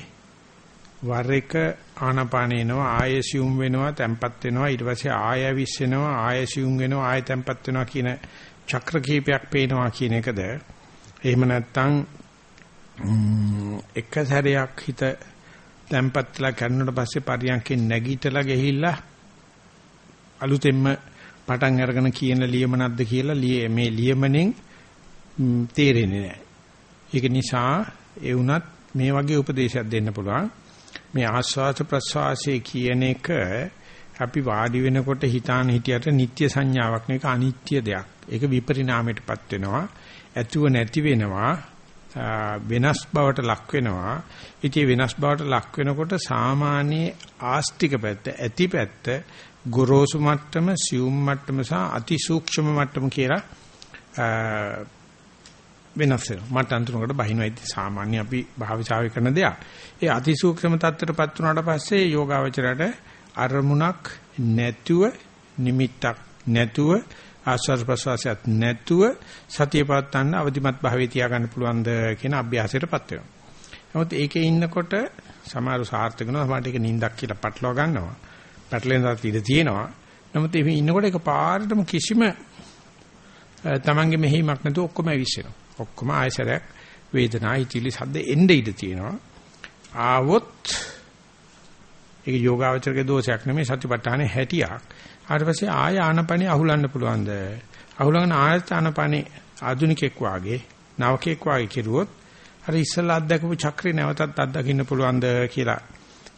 වර එක ආනාපාන එනවා ආයසියුම් වෙනවා තැම්පත් වෙනවා. ඊට පස්සේ ආයවිස් වෙනවා ආයසියුම් වෙනවා ආය තැම්පත් වෙනවා කියන චක්‍ර කීපයක් පේනවා කියන එකද? එහෙම නැත්නම් එක සැරයක් හිත තැම්පත්ලා කරනකොට පස්සේ පරියන්කෙන් නැගිටලා ගිහිල්ලා අලුතෙන්ම පටන් අරගෙන කියන ලියමනක්ද කියලා මේ ලියමනෙන් තේරෙන්නේ නැහැ. ඒක නිසා ඒ වුණත් මේ වගේ උපදේශයක් දෙන්න පුළුවන්. මේ ආස්වාද ප්‍රස්වාසයේ කියන එක අපි වාඩි වෙනකොට හිතාන හිටියට නිත්‍ය සංඥාවක් නෙක අනිත්‍ය දෙයක්. ඒක විපරිණාමයටපත් වෙනවා. ඇතුව නැති වෙනවා. වෙනස් බවට ලක් වෙනවා. ඉතින් වෙනස් බවට ලක් වෙනකොට සාමාන්‍ය ආස්තික පැත්ත, ඇති පැත්ත, ගොරෝසු මට්ටම, සියුම් මට්ටම සහ අතිසූක්ෂම මට්ටම කියලා වෙනස් වෙනවා. මට අන්තිමකට බහිනවයි සාමාන්‍ය අපි භාවිතාවේ කරන දෙයක්. ඒ අතිසූක්ෂම தත්ත්වයටපත් වුණාට පස්සේ යෝගාවචරයට අරමුණක් නැතුව නිමිත්තක් නැතුව ආස්වාද ප්‍රසවාසයත් නැතුව සතිය පවත්වන්න අවදිමත් භාවයේ තියාගන්න පුළුවන්ද කියන අභ්‍යාසයටපත් වෙනවා. නමුත් ඒකේ ඉන්නකොට සමහර සාර්ථක වෙනවා සමහරට ඒක නිින්දක් කියලා පටලවා ගන්නවා. පැටලෙනවත් ඉඩ තියෙනවා. නමුත් එහේ ඉන්නකොට ඒක පාරටම කිසිම තමන්ගේ මෙහෙයමක් නැතුව ඔක්කොම ඇවිස්සෙනවා. ඔක්කොම ආයසරයක් වේදනා හිතිලි සද්ද එnde ඉඳ තියෙනවා. ආවොත් ඒක යෝගාවචරගේ දෝෂයක් නෙමෙයි සතිපට්ඨානේ හැටියක්. ඊට පස්සේ ආය ආනපනිය අහුලන්න පුළුවන්ද? අහුලගෙන ආයත ආනපනිය ආධුනිකෙක් වාගේ නවකෙක් වාගේ කෙරුවොත් අර ඉස්සලා අත්දකපු චක්‍රේ නැවතත් අත්දකින්න පුළුවන්ද කියලා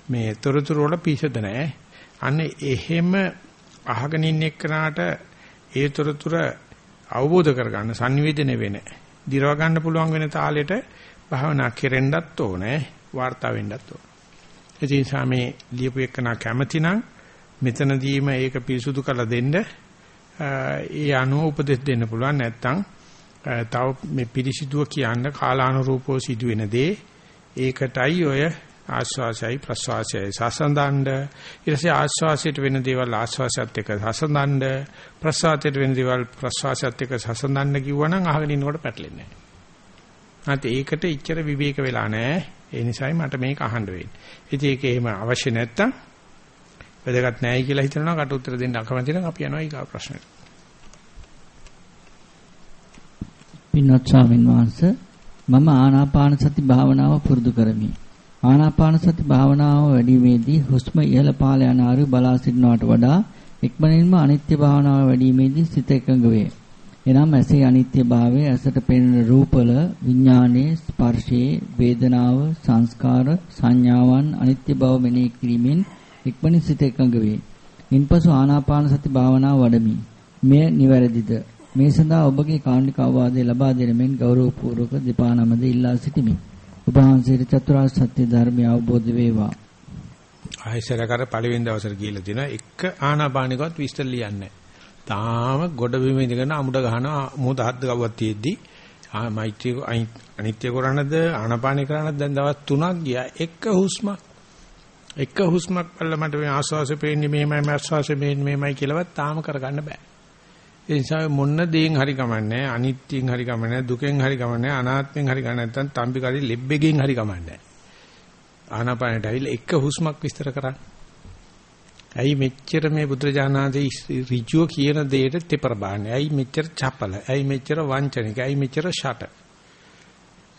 මේ තොරතුරු වල පිසද නැහැ. අන්න එහෙම අහගෙන ඉන්න එක්කනට ඒ තොරතුර අවබෝධ කරගන්න sannivedana වෙන්නේ දිරව ගන්න පුළුවන් වෙන තාලෙට භාවනා කෙරෙන්නත් ඕනේ වාර්තා වෙන්නත් ඕනේ. ඒ නිසා මේ ලියපු එකන කැමැතිනම් මෙතනදීම ඒක පිරිසුදු කරලා දෙන්න. ඒ අනුව උපදෙස් දෙන්න පුළුවන්. නැත්නම් තව මේ පිරිසිදුව කියන්න කාලානුරූපව සිදුවෙන දේ ඒකටයි ඔය ආස්වාසයයි ප්‍රස්වාසයයි සසඳණ්ඩ ඊට පස්සේ ආස්වාසයට වෙන දේවල් ආස්වාසයත් එක්ක සසඳණ්ඩ ප්‍රස්වාසයට වෙන දේවල් ප්‍රස්වාසයත් එක්ක සසඳණ්ඩ කිව්වනම් අහගෙන ඉන්නකොට පැටලෙන්නේ නැහැ. නැත්නම් ඒකට ඉච්චර විවේක වෙලා නැහැ. ඒ නිසායි මට මේක අහන්න වෙන්නේ. ඉතින් ඒක එහෙම අවශ්‍ය නැත්තම් වැදගත් නැහැයි කියලා හිතනවා කට උත්තර දෙන්න අකමැති නම් අපි යනවා ඊගා ප්‍රශ්නෙට.
පින්වත් ස්වාමීන් වහන්සේ මම ආනාපාන සති භාවනාව පුරුදු කරමි. ආනාපාන සති භාවනාව වැඩිීමේදී හුස්ම ඉහළ පහළ යන ආරු බලා සිටනවට වඩා ඉක්මනින්ම අනිත්‍ය භාවනාව වැඩිීමේදී සිත එකඟ වේ. එනම් ඇසේ අනිත්‍ය භාවය ඇසට පෙනෙන රූපවල විඥානයේ ස්පර්ශයේ වේදනාව සංස්කාර සංඥාවන් අනිත්‍ය බව මෙනෙහි කිරීමෙන් ඉක්මනින් සිත එකඟ වේ. ඉන්පසු ආනාපාන සති භාවනාව වඩමි. මෙය නිවැරදිද? මේ සඳහා ඔබගේ කාණ්ඩික අවවාදය ලබා දෙන මෙන් ගෞරවපූර්වක දෙපා නමද ඉල්ලා සිටිමි. ඔබ වහන්සේට චතුරාර්ය සත්‍ය ධර්මය අවබෝධ වේවා.
ආයසර කර පළවෙනි දවසට කියලා දෙනවා එක ආනාපානිකවත් විස්තර ලියන්නේ තාම ගොඩ බිම ඉඳගෙන අමුඩ ගහනවා මොහොත හත් ගව්වක් තියෙද්දි ආ මෛත්‍රී අනිත්‍ය කරන්නද ආනාපානික කරන්නද දැන් දවස් 3ක් ගියා. එක හුස්මක් එක හුස්මක් බලලා මට මේ ආස්වාසය පේන්නේ මෙහෙමයි ආස්වාසය පේන්නේ මෙහෙමයි කියලාවත් තාම කරගන්න බෑ. ඒ නිසා මොන්න දේෙන් හරි කමන්නේ අනිත්‍යයෙන් හරි කමන්නේ දුකෙන් හරි කමන්නේ අනාත්මෙන් හරි කමන්නේ නැත්නම් තම්බි කරි ලෙබ්බෙකින් හරි කමන්නේ ආනාපානට ඇවිල්ලා එක හුස්මක් විස්තර කරන්න. ඇයි මෙච්චර මේ බුදුරජාණන්සේ ඍජුව කියන දෙයට තෙපර බාන්නේ? ඇයි මෙච්චර චපල? ඇයි මෙච්චර වංචනික? ඇයි මෙච්චර ෂට?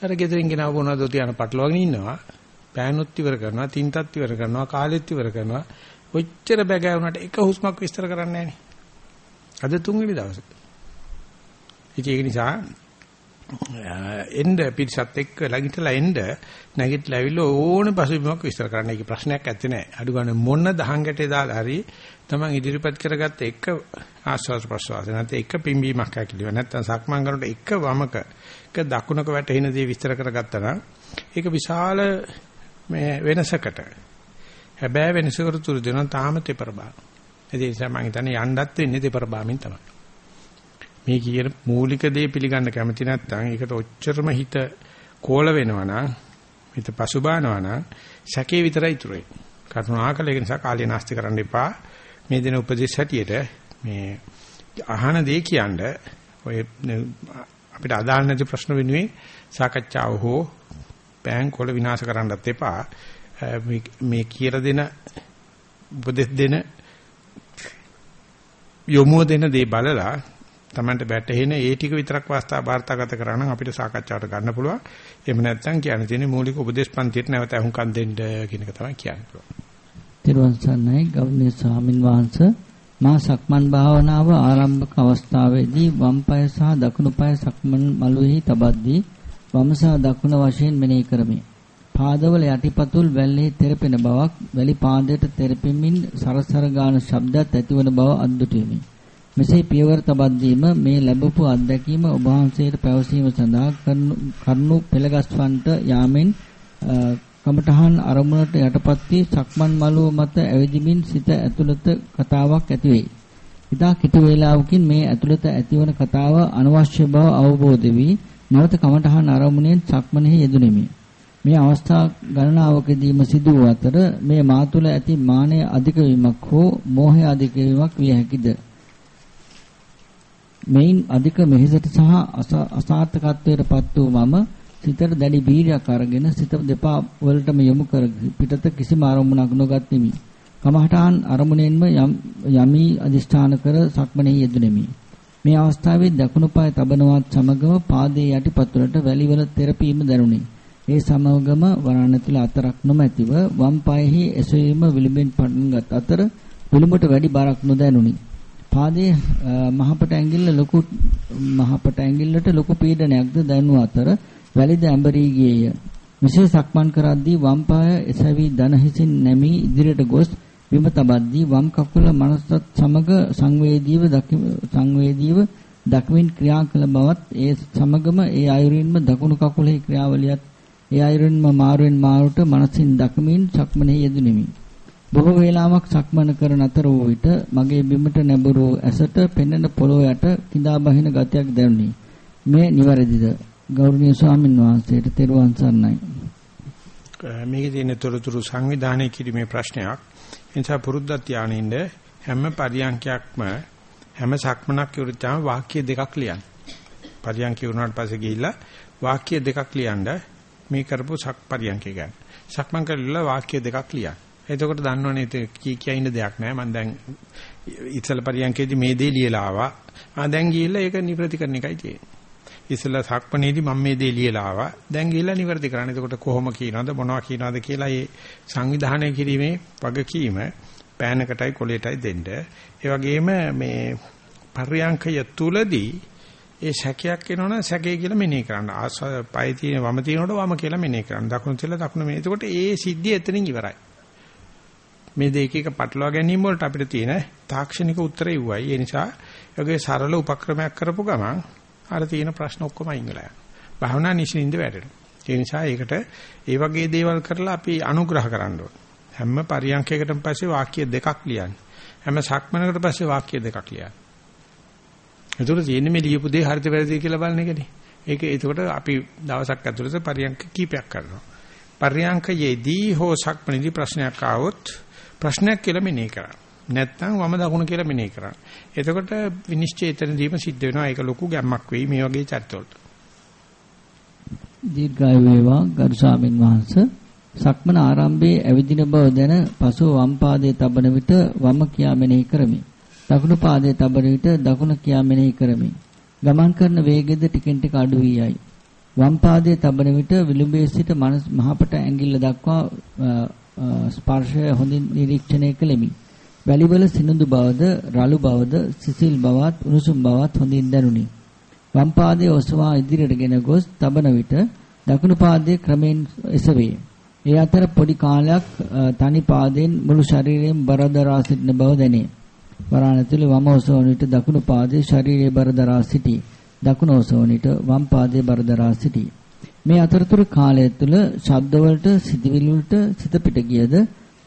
අර ගෙදරින් ගෙනාව බොනවද තියන පටලවාගෙන ඉන්නවා. පෑනුත් ඉවර කරනවා, තින්තත් ඉවර කරනවා, කාලෙත් ඉවර කරනවා. ඔච්චර බැගෑ වුණාට එක හුස්මක් විස්තර කරන්නේ නැහැ අද තුන්වෙනි දවසේ. ඉතින් ඒක නිසා එන්න පිටසත් එක්ක ළඟිටලා එන්න නැගිටලා ඇවිල්ලා ඕන පසුබිමක් විස්තර කරන්න. ඒක ප්‍රශ්නයක් ඇත්තේ නැහැ. අඩු ගන්න මොන දහං ගැටේ දාලා හරි තමන් ඉදිරිපත් කරගත්ත එක ආස්වාද ප්‍රසවාස නැත්නම් එක පිම්බීමක් ඇකිලිව නැත්නම් සක්මන් කරනකොට එක වමක එක දකුණක වැටෙන දේ විස්තර කරගත්තා නම් ඒක විශාල මේ වෙනසකට හැබැයි වෙනසකට තුරු දෙනවා තාම තෙපරබා. ඒ නිසා මම හිතන්නේ යන්නත් වෙන්නේ තෙපරබාමින් තමයි. මේ කියන මූලික දේ පිළිගන්න කැමති නැත්නම් ඒකට ඔච්චරම හිත කෝල වෙනවා නම් හිත පසුබානවා නම් සැකේ විතරයි ඉතුරු වෙන්නේ. කරුණාකර ඒක නිසා කාලය නාස්ති කරන්න එපා. මේ දෙන උපදේශ හැටියට මේ අහන දේ කියන්නේ ඔය අපිට අදාළ නැති ප්‍රශ්න වෙනුවෙන් සාකච්ඡාව හෝ පෑන් කොළ විනාශ කරන්නත් එපා. මේ කියලා දෙන උපදෙස් දෙන යොමුව දෙන දේ බලලා Tamanට වැටහෙන ඒ ටික විතරක් වාස්තා වාර්තාගත කරා නම් අපිට සාකච්ඡාවට ගන්න පුළුවන්. එහෙම නැත්නම් කියන්න තියෙන්නේ මූලික උපදේශ පන්තියට නැවත අහුම්කම් දෙන්න කියන එක තමයි කියන්න පුළුවන්.
තිරුවන් සරණයි ගෞරවනීය ස්වාමින් වහන්සේ මා සක්මන් භාවනාව ආරම්භක අවස්ථාවේදී වම් පාය සහ දකුණු පාය සක්මන් මළුවේහි තබද්දී වම සහ දකුණ වශයෙන් මෙනෙහි කරමි. පාදවල යටිපතුල් වැල්ලේ තෙරපෙන බවක්, වැලි පාදයට තෙරපෙමින් සරසර ගාන ශබ්දات ඇතිවන බව අද්දුටුවෙමි. මෙසේ පියවර තබද්දීම මේ ලැබපු අත්දැකීම ඔබ වහන්සේට පැවසීම සඳහා කරුණු පෙළගස්වන්ට යාමෙන් කමඨහන් අරමුණට යටපත් වී සක්මන් මළුව මත ඇවිදිමින් සිත ඇතුළත කතාවක් ඇති වෙයි. ඉතා කිටි වේලාවකින් මේ ඇතුළත ඇතිවන කතාව අනවශ්‍ය බව අවබෝධ වී නැවත කමඨහන් අරමුණෙන් සක්මනෙහි යෙදුණෙමි. මේ අවස්ථා ගණනාවකදීම සිදු වූ අතර මේ මා තුළ ඇති මානය අධික වීමක් හෝ මෝහය අධික වීමක් විය හැකිද? මෙයින් අධික මෙහෙසට සහ අසාර්ථකත්වයට පත් වූ මම සිතට දැඩි බීරයක් අරගෙන සිත දෙපා වලටම යොමු කර පිටත කිසිම අරමුණක් නොගත් නිමි. කමහටහන් අරමුණෙන්ම යමි අදිෂ්ඨාන කර සක්මනේ යෙදුණෙමි. මේ අවස්ථාවේ දකුණු පාය තබනවත් සමගම පාදයේ යටිපතුලට වැලිවල තෙරපීම දැනුනි. ඒ සමගම වරණ තුල අතරක් නොමැතිව වම් පායෙහි එසවීම විලුඹෙන් පටන්ගත් අතර විලුඹට වැඩි බරක් නොදැනුනි. පාදයේ මහපට ඇඟිල්ල ලොකු මහපට ඇඟිල්ලට ලොකු පීඩනයක්ද දැනුන අතර වැලිද ඇඹරී ගියේය. මෙසේ සක්මන් කරද්දී වම් පාය එසවි දන හිසින් නැමී ඉදිරියට ගොස් බිම තබද්දී වම් කකුල මනසත් සමග සංවේදීව සංවේදීව දක්මින් ක්‍රියා කළ බවත් ඒ සමගම ඒ අයුරින්ම දකුණු කකුලේ ක්‍රියාවලියත් ඒ අයුරින්ම මාරුවෙන් මාරුට මනසින් දක්මින් සක්මනේ යෙදුණෙමි. බොහෝ වේලාවක් සක්මන කරන අතර වූ විට මගේ බිමට නැඹුරු ඇසට පෙනෙන පොළොව යට කිඳා බහින ගතියක් දැනුනි. මේ නිවැරදිද? ගෞරවනීය ස්වාමීන් වහන්සේට තෙරුවන් සරණයි.
මේකේ තියෙන තොරතුරු සංවිධානය කිරීමේ ප්‍රශ්නයක්. එනිසා පුරුද්දක් ධානයින්ද හැම පරියන්කයක්ම හැම සක්මනක් යොරිතාම වාක්‍ය දෙකක් ලියන්න. පරියන්ක වුණාට පස්සේ ගිහිල්ලා වාක්‍ය දෙකක් ලියන්න මේ කරපු සක් පරියන්කය ගන්න. සක්මන් කරලා වාක්‍ය දෙකක් ලියන්න. එතකොට දන්නවනේ කී කිය ඉන්න දෙයක් නැහැ. මම දැන් ඉතල පරියන්කේදී මේ දේ ලියලා ආවා. ආ දැන් ගිහිල්ලා ඒක නිවෘත්ති කරන එකයි තියෙන්නේ. ඉතල සක්මනේදී මම මේ දේ ලියලා ආවා. දැන් ගිහිල්ලා නිවෘත්ති කරන්න. එතකොට කොහොම කියනවද මොනවා කියනවද කියලා මේ සංවිධානය කිරීමේ වගකීම පෑනකටයි කොලේටයි දෙන්න. ඒ වගේම මේ පරියන්කය තුලදී ඒ සැකයක් එනවනම් සැකේ කියලා මෙනෙහි කරන්න. ආස්ව පය තියෙන වම තියෙනකොට වම කියලා මෙනෙහි කරන්න. දකුණු තියලා දකුණු මෙනෙහි. එතකොට ඒ සිද්ධිය එතනින් ඉවරයි. මේ දෙක එක පටලවා ගැනීම වලට අපිට තියෙන තාක්ෂණික උත්තරේ වුවයි. ඒ නිසා යෝගේ සරල උපක්‍රමයක් කරපු ගමන් අර තියෙන ප්‍රශ්න ඔක්කොම අයින් වෙලා යනවා. භාවනා නිසින්ින්ද වැඩෙනවා. ඒ නිසා ඒකට ඒ වගේ දේවල් කරලා අපි අනුග්‍රහ කරන්න ඕන. හැම පරියන්කයකටම පස්සේ වාක්‍ය දෙකක් ලියන්න. හැම සක්මනකට පස්සේ වාක්‍ය දෙකක් ලියන්න. එතකොට තියෙන්නේ මේ ලියපු දේ හරිද වැරදිද කියලා බලන එකනේ. ඒක එතකොට අපි දවසක් ඇතුළත පරියන්ක කීපයක් කරනවා. පරියන්කයේදී හෝ සක්මනේදී ප්‍රශ්නයක් ආවොත් ප්‍රශ්නයක් කියලා මෙනෙහි කරා. නැත්නම් වම දකුණ කියලා මෙනෙහි කරා. එතකොට විනිශ්චය එතනදීම සිද්ධ වෙනවා. ඒක ලොකු ගැම්මක් වෙයි මේ වගේ චර්චවලට.
දීර්ඝායු වේවා ගරු ස්වාමින් වහන්සේ සක්මන ආරම්භයේ ඇවිදින බව දැන පසුව වම් පාදයේ තබන විට වම කියා මෙනෙහි කරමි. දකුණු පාදයේ තබන විට දකුණ කියා මෙනෙහි කරමි. ගමන් කරන වේගෙද ටිකෙන් ටික අඩු වී යයි. වම් පාදයේ තබන විට විලුඹේ සිට මහපට ඇඟිල්ල දක්වා ස්පර්ශය හොඳින් නිරීක්ෂණය කළෙමි. වැලිවල සිනිඳු බවද, රළු බවද, සිසිල් බවත්, උණුසුම් බවත් හොඳින් දැනුනි. වම් පාදයේ ඔසවා ඉදිරියටගෙන ගොස් තබන විට දකුණු පාදයේ ක්‍රමෙන් එසවේ. ඒ අතර පොඩි කාලයක් තනි පාදයෙන් මුළු ශරීරයෙන් බර දරා සිටින බව දැනේ. වරාණ ඇතුලේ වම ඔසවන විට දකුණු පාදයේ ශරීරයේ බර දරා සිටී. දකුණු ඔසවන විට වම් පාදයේ බර දරා සිටී. මේ අතරතුර කාලය තුළ ශබ්දවලට සිතවිලි වලට සිත පිට ගියද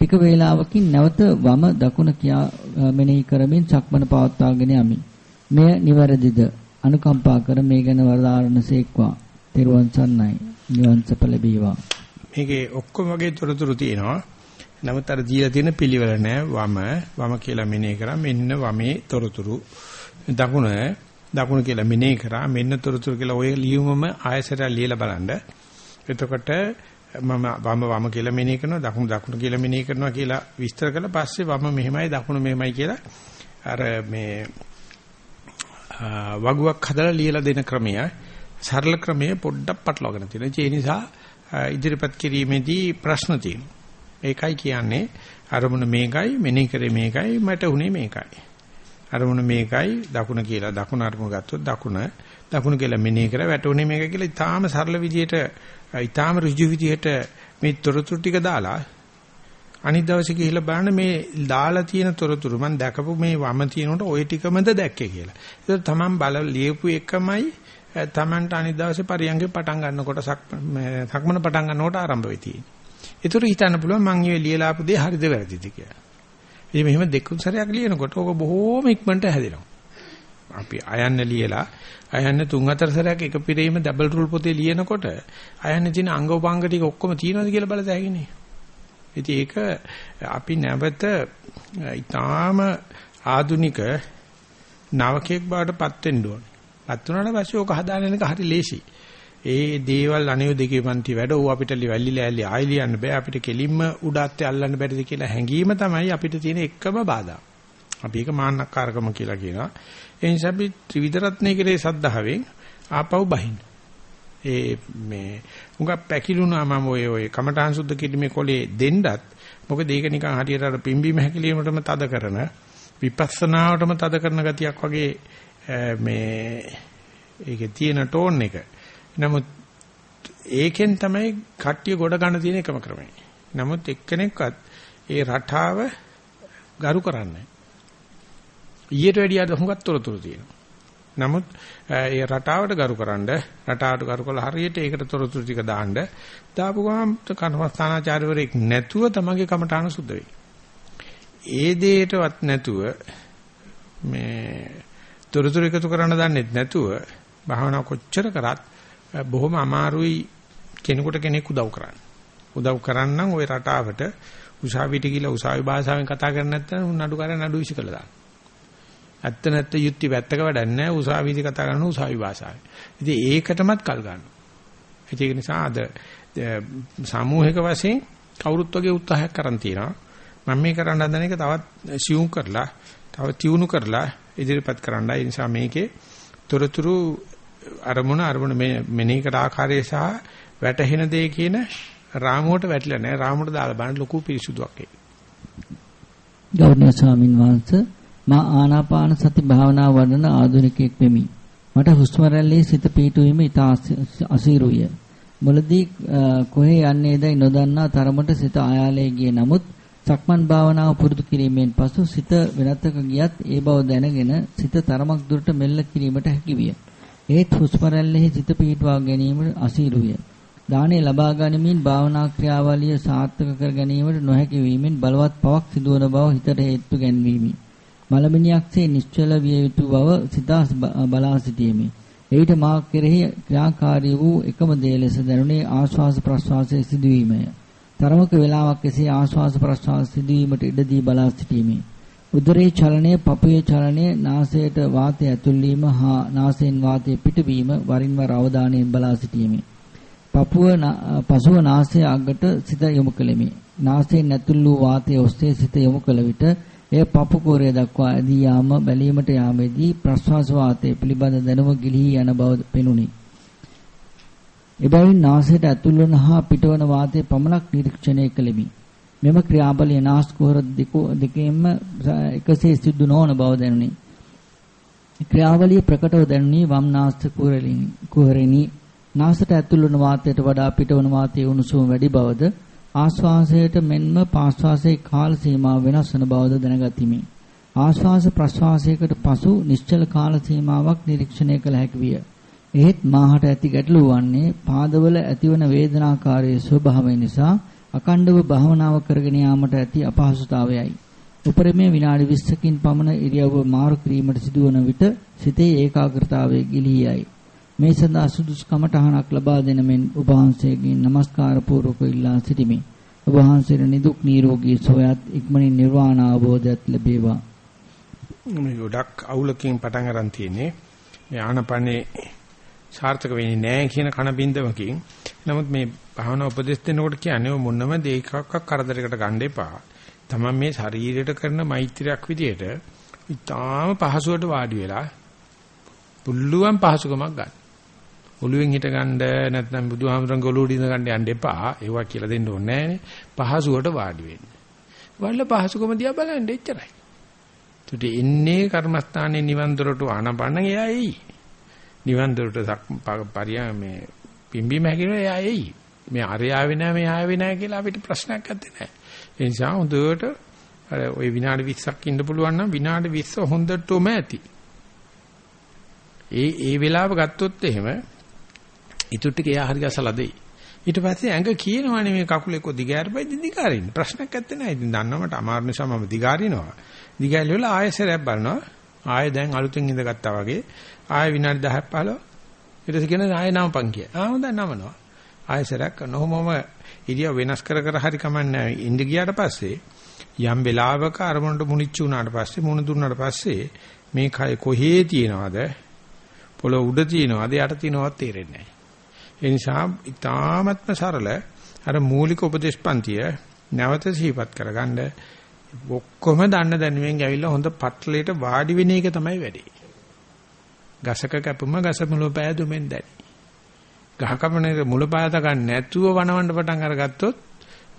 ටික වේලාවකින් නැවත වම දකුණ කියා මෙනෙහි කරමින් සක්මන පවත්වාගෙන යමි. මෙය නිවැරදිද? අනුකම්පා කර මේ ගැන වර්ධාරණසේක්වා. තෙරුවන් සරණයි. නිවන් සප ලැබේවා.
මේකේ ඔක්කොම වගේ තොරතුරු තියෙනවා. නමුත් අර දීලා තියෙන පිළිවෙල නෑ වම වම කියලා මෙනෙහි කරා මෙන්න වමේ තොරතුරු දකුණ දකුණ කියලා මෙනෙහි කරා මෙන්න තොරතුරු කියලා ඔය ලියුමම ආයසරය ලියලා බලන්න. එතකොට මම වම වම කියලා මෙනෙහි කරනවා දකුණු දකුණු කියලා මෙනෙහි කරනවා කියලා විස්තර කළා පස්සේ වම මෙහෙමයි දකුණු මෙහෙමයි කියලා අර මේ වගුවක් හදලා ලියලා දෙන ක්‍රමය සරල ක්‍රමයේ පොඩ්ඩක් පටලවාගෙන තියෙනවා. ඒ නිසා ඉදිරිපත් කිරීමේදී ප්‍රශ්න තියෙනවා. ඒකයි කියන්නේ අරමුණ මේකයි මෙනෙහි කරේ මේකයි මට උනේ මේකයි. අරමුණ මේකයි දකුණ කියලා දකුණ අරමුණ ගත්තොත් දකුණ දකුණ කියලා මෙනෙහි කර වැටුනේ මේක කියලා ඊටාම සරල විදියට ඊටාම ඍජු විදියට මේ තොරතුරු ටික දාලා අනිත් දවසේ ගිහිල්ලා බලන්න මේ දාලා තියෙන තොරතුරු මම දැකපු මේ වම තියෙනකොට ওই ටිකමද දැක්කේ කියලා. ඒක තමන් බල ලියපු එකමයි තමන්ට අනිත් දවසේ පරියන්ගේ පටන් ගන්නකොට සක්මන පටන් ගන්නකොට ආරම්භ වෙයි තියෙන්නේ. ඒතර හිතන්න පුළුවන් මං ඊයේ ලියලා ආපු දේ හරිද වැරදිද කියලා. ඉතින් මෙහෙම දෙකුත් සැරයක් ලියනකොට ඕක බොහෝම ඉක්මනට හැදෙනවා. අපි අයන්න ලියලා අයන්න තුන් හතර සැරයක් එක පිරෙීම ඩබල් රූල් පොතේ ලියනකොට අයන්න තියෙන අංග උපංග ටික ඔක්කොම තියෙනවද කියලා බලත හැකිනේ. ඉතින් ඒක අපි නැවත ඊටාම ආදුනික නවකෙක් බවට පත් වෙන්න ඕනේ. පත් වුණාට පස්සේ ඕක හදාගෙන එක හරි ලේසි. ඒ දේවල් අනියෝ දෙකේ පන්ති වැඩ ඕ අපිට වැල්ලි ලෑල්ලි ආයි ලියන්න බෑ අපිට කෙලින්ම උඩාත්තේ අල්ලන්න බැරිද කියලා හැඟීම තමයි අපිට තියෙන එකම බාධා. අපි ඒක මාන්නක්කාරකම කියලා කියනවා. ඒ නිසා අපි ත්‍රිවිධ රත්නයේ කෙරේ සද්ධාවෙන් ආපහු බහින්න. ඒ මේ උඟ පැකිලුණා මම ඔය ඔය කමඨාන් සුද්ධ කිරීමේ කොලේ දෙන්නත් මොකද ඒක නිකන් හරියට අර පිම්බීම හැකිලීමටම තද කරන විපස්සනාවටම තද කරන ගතියක් වගේ මේ ඒකේ තියෙන ටෝන් එක. නමුත් ඒකෙන් තමයි කට්ටිය ගොඩ ගන්න තියෙන එකම ක්‍රමය. නමුත් එක්කෙනෙක්වත් ඒ රටාව ගරු කරන්නේ ඊට වැඩිය අද හුඟක් තොරතුරු තියෙනවා. නමුත් ඒ රටාවට ගරුකරනද රටාවට ගරු කළ හරියට ඒකට තොරතුරු ටික දාන්න දාපු ගමන් කර්මස්ථානාචාර්යවරයෙක් නැතුව තමගේ කමඨාන සුද්ධ වෙයි. ඒ දෙයටවත් නැතුව මේ තොරතුරු එකතු කරන්න දන්නේ නැතුව භාවනා කොච්චර කරත් බොහොම අමාරුයි කෙනෙකුට කෙනෙක් උදව් කරන්න. උදව් කරන්නම් ওই රටාවට උසාවියට ගිහලා උසාවි භාෂාවෙන් කතා කරන්නේ නැත්නම් නඩුකාරය නඩු විසි කළා දාන්න. ඇත්ත නැත්ත යුක්ති වැත්තක වැඩක් නැහැ උසාවිදි කතා කරන උසාවි භාෂාවෙන්. ඉතින් ඒකටමත් කල් ගන්නවා. ඒක නිසා අද සාමූහික වශයෙන් කවුරුත් වගේ උත්සාහයක් කරන් තියෙනවා. මම මේ කරන්න හදන එක තවත් සියුම් කරලා, තව තියුණු කරලා ඉදිරිපත් කරන්නයි. ඒ නිසා මේකේ තොරතුරු අරමුණ අරමුණ මෙනෙහි කර ආකාරය සහ වැටහෙන දේ කියන රාමුවට වැටිලා නැහැ. රාමුවට දාලා බලන්න ලොකු පිරිසුදුවක් ඒක.
ගෞරවනීය ස්වාමින් වහන්සේ මා ආනාපාන සති භාවනාව වඩන ආධුනිකයෙක් වෙමි. මට හුස්ම රැල්ලේ සිත පිහිටුවීම ඉතා අසීරුය. මුලදී කොහේ යන්නේදයි නොදන්නා තරමට සිත ආයාලයේ ගියේ නමුත් සක්මන් භාවනාව පුරුදු කිරීමෙන් පසු සිත වෙනතක ගියත් ඒ බව දැනගෙන සිත තරමක් දුරට මෙල්ල කිරීමට හැකි විය. ඒත් හුස්ම රැල්ලෙහි සිත පිහිටුවා ගැනීම අසීරුය. දානේ ලබා ගනිමින් භාවනා ක්‍රියාවලිය සාර්ථක කර ගැනීමට නොහැකි වීමෙන් බලවත් පවක් සිදුවන බව හිතට හේතු ගැන්වීමි. මලමිනියක්සේ නිශ්චල විය යුතු බව සිතා බලා සිටීමේ. එවිට මා කෙරෙහි ක්‍රියාකාරී වූ එකම දේ ලෙස දැනුනේ ආශ්වාස ප්‍රශ්වාසයේ සිදුවීමය. තරමක වේලාවක් එසේ ආශ්වාස ප්‍රශ්වාස සිදුවීමට ඉඩදී බලා සිටීමේ. උදරේ චලනය, පපුවේ චලනය, නාසයට වාතය ඇතුල් වීම හා නාසයෙන් වාතය පිටවීම වරින් වර අවධානයෙන් බලා සිටීමේ. පපුව පසුව නාසය අගට සිත යොමු කෙලිමි. නාසයෙන් ඇතුල් වූ වාතය ඔස්සේ සිත යොමු කළ විට එය පපු කෝරය දක්වා ඇදී යාම බැලීමට යාමේදී ප්‍රශ්වාස වාතය පිළිබඳ දැනුම ගිලිහි යන බව පෙනුනි. එබැවින් නාසයට ඇතුල් වන හා පිටවන වාතය පමණක් නිරීක්ෂණය කළෙමි. මෙම ක්‍රියාබලිය නාස් කුහර දෙකේම එකසේ සිදු නොවන බව දැනුනි. ක්‍රියාවලිය ප්‍රකටව දැනුනි වම් නාස්ත කුහරෙනි නාසයට ඇතුල් වන වාතයට වඩා පිටවන වාතයේ උණුසුම වැඩි බවද ආශ්වාසයට මෙන්ම පාශ්වාසයේ කාල සීමාව වෙනස් වන බවද දැනගතිමි. ආශ්වාස ප්‍රශ්වාසයකට පසු නිශ්චල කාල සීමාවක් නිරීක්ෂණය කළ හැකි විය. එහෙත් මාහට ඇති ගැටලුව වන්නේ පාදවල ඇතිවන වේදනාකාරී ස්වභාවය නිසා අකණ්ඩව භාවනාව කරගෙන යාමට ඇති අපහසුතාවයයි. උපරිමයේ විනාඩි 20කින් පමණ ඉරියව්ව මාරු කිරීමට සිදුවන විට සිතේ ඒකාග්‍රතාවය ගිලී යයි. මේ සඳහා සුදුසු කමඨහනක් ලබා දෙන මෙන් ඔබ වහන්සේගෙන් নমස්කාර පූර්වක ඉල්ලා සිටිමි. ඔබ වහන්සේට නිදුක් නිරෝගී සුවයත් ඉක්මනින් නිර්වාණ අවබෝධයත් ලැබේවා.
මේ ගොඩක් අවුලකින් පටන් අරන් තියෙන්නේ. මේ ආනපනේ සාර්ථක වෙන්නේ නැහැ කියන කන බින්දමකින්. නමුත් මේ භාවනා උපදෙස් දෙනකොට කියන්නේ මොනම දෙයකක් කරදරයකට ගන්න එපා. තමන් මේ ශරීරයට කරන මෛත්‍රියක් විදියට ඉතාම පහසුවට වාඩි වෙලා පුළුවන් පහසුකමක් ගන්න. ඔළුවෙන් හිට ගන්න නැත්නම් බුදුහාමරංග ඔළුව දින ගන්න යන්න එපා. ඒවා කියලා දෙන්න ඕනේ නැහනේ. පහසුවට වාඩි වෙන්න. වල පහසුකම දිහා බලන්න එච්චරයි. තුට ඉන්නේ කර්මස්ථානයේ නිවන් දොරට ආනපන්න එයා එයි. නිවන් දොරට පරියා මේ පිම්බීම හැකිනේ එයා එයි. මේ අරය ආවේ නැහැ මේ ආවේ නැහැ කියලා අපිට ප්‍රශ්නයක් නැත්තේ නෑ. ඒ නිසා හොඳට අර ওই විනාඩි 20ක් ඉන්න පුළුවන් නම් විනාඩි 20 හොඳටම ඇති. ඒ ඒ වෙලාව ගත්තොත් එහෙම ඊටු ටික එයා හරි ගසලා දෙයි. ඊට පස්සේ ඇඟ කියනවානේ මේ කකුල එක්ක දිගාරපයි දිගාරින්න. ප්‍රශ්නයක් නැත්තේ නෑ. ඉතින් දන්නවට අමාරු නිසා මම දිගාරිනවා. දිගාරිල වෙලා ආයෙසරයක් බලනවා. ආයෙ දැන් අලුතෙන් ඉඳගත්තා වගේ ආයෙ විනාඩි 10ක් 15 ඊට පස්සේ කියන ආයෙ නමපන් කිය. ආ හොඳයි නමනවා. ආයෙසරයක් කරනොමම ඉරියව් වෙනස් කර කර හරි කමන්නේ ඉඳ ගියාට පස්සේ යම් වෙලාවක අරමුණට මුනිච්චු වුණාට පස්සේ මුණ දුන්නාට පස්සේ මේ කය කොහේ තියනවද පොළොව උඩ තියනවද යට තියනවද තේරෙන්නේ නැහැ. ඒ නිසා ඊ타ත්ම සරල අර මූලික උපදේශ පන්තිය නැවත සිහිපත් කරගන්න ඔක්කොම දන්න දැනුමෙන් ඇවිල්ලා හොඳ පටලයට වාඩි වෙන එක තමයි වැඩේ. ගසක කැපුම ගස මුල පෑදුමෙන් දැනි. ගහ කපනේ මුල පාත ගන්න නැතුව වනවන්න පටන් අරගත්තොත්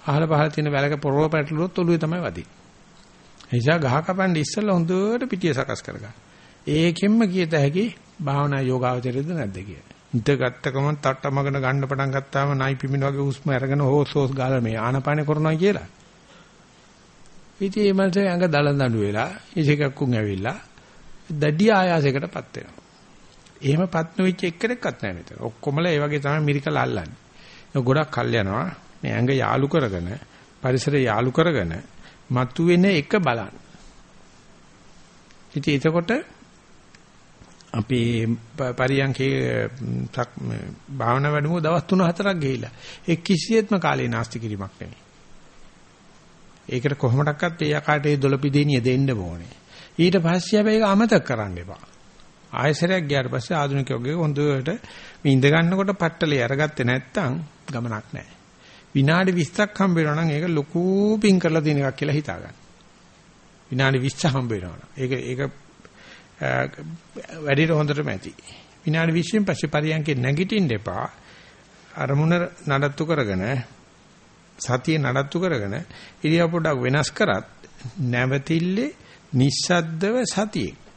අහල පහල තියෙන වැලක පොරව පැටලුවොත් ඔළුවේ තමයි වදින්නේ. ඒ නිසා ගහ කපන්නේ ඉස්සෙල්ලා හොඳට පිටිය සකස් කරගන්න. ඒකෙන්ම කියත හැකි භාවනා යෝගාවචරයද නැද්ද කියලා. ඉත ගත්තකම තට්ටමගෙන ගන්න පටන් ගත්තාම නයි පිමින වගේ හුස්ම අරගෙන හොස් හොස් ගාලා මේ ආනපාන කරනවා කියලා. ඉතින් මේ මනසේ ඇඟ දලදඬු වෙලා ඉසිකක්කුන් ඇවිල්ලා දැඩි ආයාසයකටපත් වෙනවා. එහෙමපත් නොවිච්ච එක්කෙනෙක්වත් නැහැ මෙතන. ඔක්කොමලා ඒ වගේ තමයි මිරිකල අල්ලන්නේ. ඒක ගොඩක් කල් යනවා. මේ ඇඟ යාලු කරගෙන පරිසරය යාලු කරගෙන මතුවෙන එක බලන්න. ඉතින් එතකොට අපි පරියන්කේ භාවනා වැඩමුව දවස් 3-4ක් ගිහිලා ඒ කිසියෙත්ම කාලේ නාස්ති කිරීමක් නෙමෙයි. ඒකට කොහොමඩක්වත් ඒ යකාට ඒ දොළපිදේනිය දෙන්න ඕනේ. ඊට පස්සේ හැබැයි ඒක අමතක කරන්න එපා. ආයසරයක් ගියාට පස්සේ ආධුනිකයෝගේ හොඳට මේ ඉඳ ගන්නකොට පට්ටලේ අරගත්තේ නැත්තම් ගමනක් නැහැ. විනාඩි 20ක් හම්බ වෙනවා නම් ඒක ලොකු පිං කරලා තියෙන එකක් කියලා හිතා ගන්න. විනාඩි 20 හම්බ වෙනවා. ඒක ඒක වැඩිට හොඳටම ඇති. විනාඩි 20න් පස්සේ පරියන්කේ නැගිටින්න එපා. අරමුණ නඩත්තු කරගෙන සතිය නඩත්තු කරගෙන ඉරියව් පොඩක් වෙනස් කරත් නැවතිල්ලේ නිස්සද්දව සතියේ.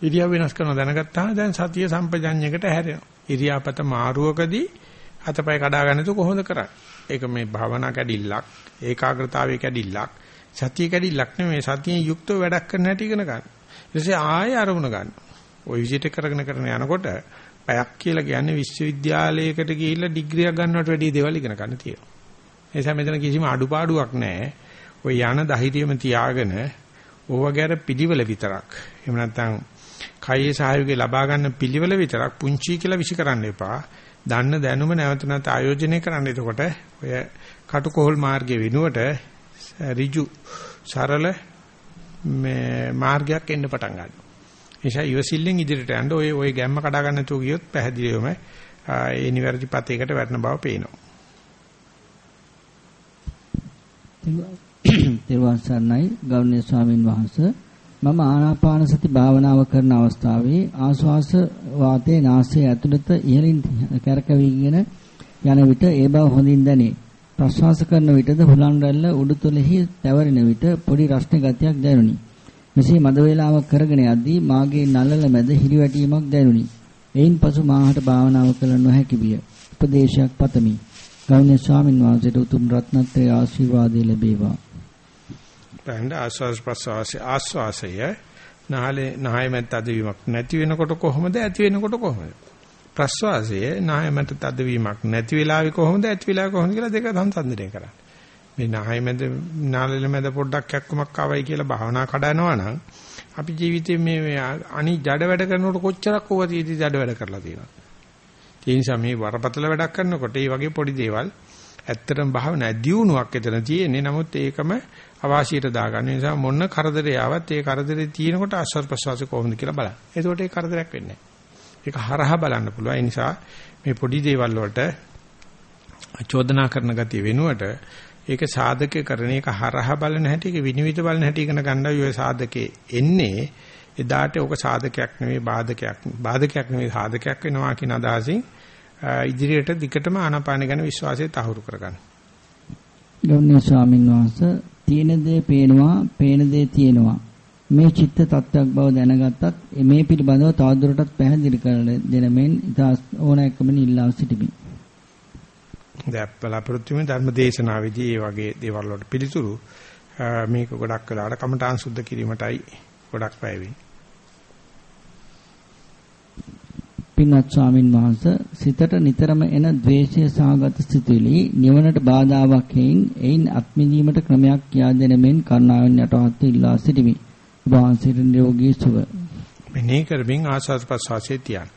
ඉරියව් වෙනස් කරන දැනගත්තාම දැන් සතිය සම්පජඤ්ඤයකට හැරෙනවා. ඉරියාපත මාරුවකදී අතපය කඩා ගන්න තු කොහොමද කරන්නේ? ඒක මේ භාවනා කැඩිල්ලක්, ඒකාග්‍රතාවයේ කැඩිල්ලක්, සතිය කැඩිල්ලක් නෙමෙයි සතියෙන් යුක්තව වැඩක් කරන්න හැටි ඉගෙන ගන්න. ඊටසේ ආයෙ අරමුණ ගන්න. ওই විදිහට කරගෙන කරගෙන යනකොට පැයක් කියලා කියන්නේ විශ්වවිද්‍යාලයකට ගිහිල්ලා ඩිග්‍රියක් ගන්නවට වැඩිය දේවල් ඉගෙන ගන්න තියෙනවා. ඒ නිසා මෙතන කිසිම අඩුපාඩුවක් නැහැ. ඔය යන ධෛර්යයම තියාගෙන ඕවගේ අර පිළිවෙල විතරක්. එහෙම නැත්නම් කයේ සහයෝගය ලබා ගන්න පිළිවෙල විතරක් පුංචි කියලා විසි කරන්න එපා. දන්න දැනුම නැවත නැවත ආයෝජනය කරන්න. එතකොට ඔය කටුකොහල් මාර්ගයේ වෙනුවට ඍජු සරල මේ මාර්ගයක් එන්න පටන් ගන්නවා. නිසා ඉවසිල්ලෙන් ඉදිරියට යන්න ඔය ඔය ගැම්ම කඩා ගන්න නැතුව ගියොත් පැහැදිලිවම ඒ නිවැරදි පතේකට වැටෙන බව පේනවා. *coughs*
තෙරුවන් සරණයි ගෞරවනීය ස්වාමින් වහන්සේ මම ආනාපාන සති භාවනාව කරන අවස්ථාවේ ආශ්වාස වාතයේ නාසයේ ඇතුළත ඉහළින් කැරකෙවිගෙන යන විට ඒ බව හොඳින් දැනේ. ප්‍රශ්වාස කරන විටද හුලං රැල්ල උඩුතලෙහි තැවරෙන විට පොඩි රස්නේ ගතියක් දැනුනි. මෙසේ මද වේලාවක් කරගෙන යද්දී මාගේ නළල මැද හිරිවැටීමක් දැනුනි. එයින් පසු මාහට භාවනාව කළ නොහැකි විය. උපදේශයක් පතමි. ගෞරවනීය ස්වාමින් වහන්සේට උතුම් රත්නත්‍රයේ ආශිර්වාදය ලැබේවා.
බඳ ආස්වාස් ප්‍රසවාසය ආස්වාසය නාලේ නාය මැද තදවීමක් නැති වෙනකොට කොහොමද ඇති වෙනකොට කොහොමද? ප්‍රසවාසය නාය මැද තදවීමක් නැති වෙලාවේ කොහොමද ඇති වෙලාවේ කොහොමද කියලා දෙක සංසන්දනය කරන්නේ. මේ නාය මැද නාලෙල මැද පොඩ්ඩක් කැක්කමක් ආවයි කියලා භාවනා කඩනවා නම් අපි ජීවිතේ මේ අනි ජඩ වැඩ කරනකොට කොච්චරක් ඕවා තියෙදි ජඩ වැඩ කරලා තියෙනවා. ඒ නිසා මේ වරපතල වැඩක් කරනකොට මේ වගේ පොඩි දේවල් ඇත්තටම භාවනා දියුණුවක් එතන තියෙන්නේ. නමුත් ඒකම අවාසියට දාගන්න නිසා මොන කරදරේ ආවත් ඒ කරදරේ තියෙනකොට ආස්වාද ප්‍රසවාස කොහොමද කියලා බලන්න. එතකොට ඒ කරදරයක් වෙන්නේ ඒක හරහා බලන්න පුළුවන්. ඒ නිසා මේ පොඩි දේවල් වලට චෝදනා කරන ගතිය වෙනුවට ඒක සාධක කරන එක හරහා බලන හැටි ඒක විනිවිද බලන හැටි ඉගෙන ගන්නයි ඔය සාධකේ එන්නේ. එදාට ඕක සාධකයක් නෙවෙයි බාධකයක්. බාධකයක් නෙවෙයි සාධකයක් වෙනවා කියන අදහසින් ඉදිරියට දිකටම ආනාපාන ගැන විශ්වාසය තහවුරු කරගන්න.
ගෞරවනීය ස්වාමීන් වහන්සේ තියෙන දේ පේනවා, පේන දේ තියෙනවා. මේ චිත්ත tattයක් බව දැනගත්තත් මේ පිළිබඳව තවදුරටත් පැහැදිලි කර දෙන මෙන් ඉතා ඕනෑකමෙන් ඉල්ලා සිටිමි.
දැන් බලාපොරොත්තු වෙන ධර්ම දේශනාවේදී මේ වගේ දේවල් වලට පිළිතුරු මේක ගොඩක් වෙලාවට කමඨාන් සුද්ධ කිරීමටයි ගොඩක් පැය වෙන්නේ.
පින්වත් ස්වාමින් වහන්සේ සිතට නිතරම එන ද්වේෂය සහගත සිතුවිලි නිවනට බාධාවක් හේයින් එයින් අත්මිදීමට ක්‍රමයක් කියා දෙන මෙන් කරුණාවෙන් යටහත් ඉල්ලා සිටිමි. වහන්සේට නිරෝගී සුව.
මෙනේ කරමින් ආස්වාද ප්‍රසවාසයේ තියන්න.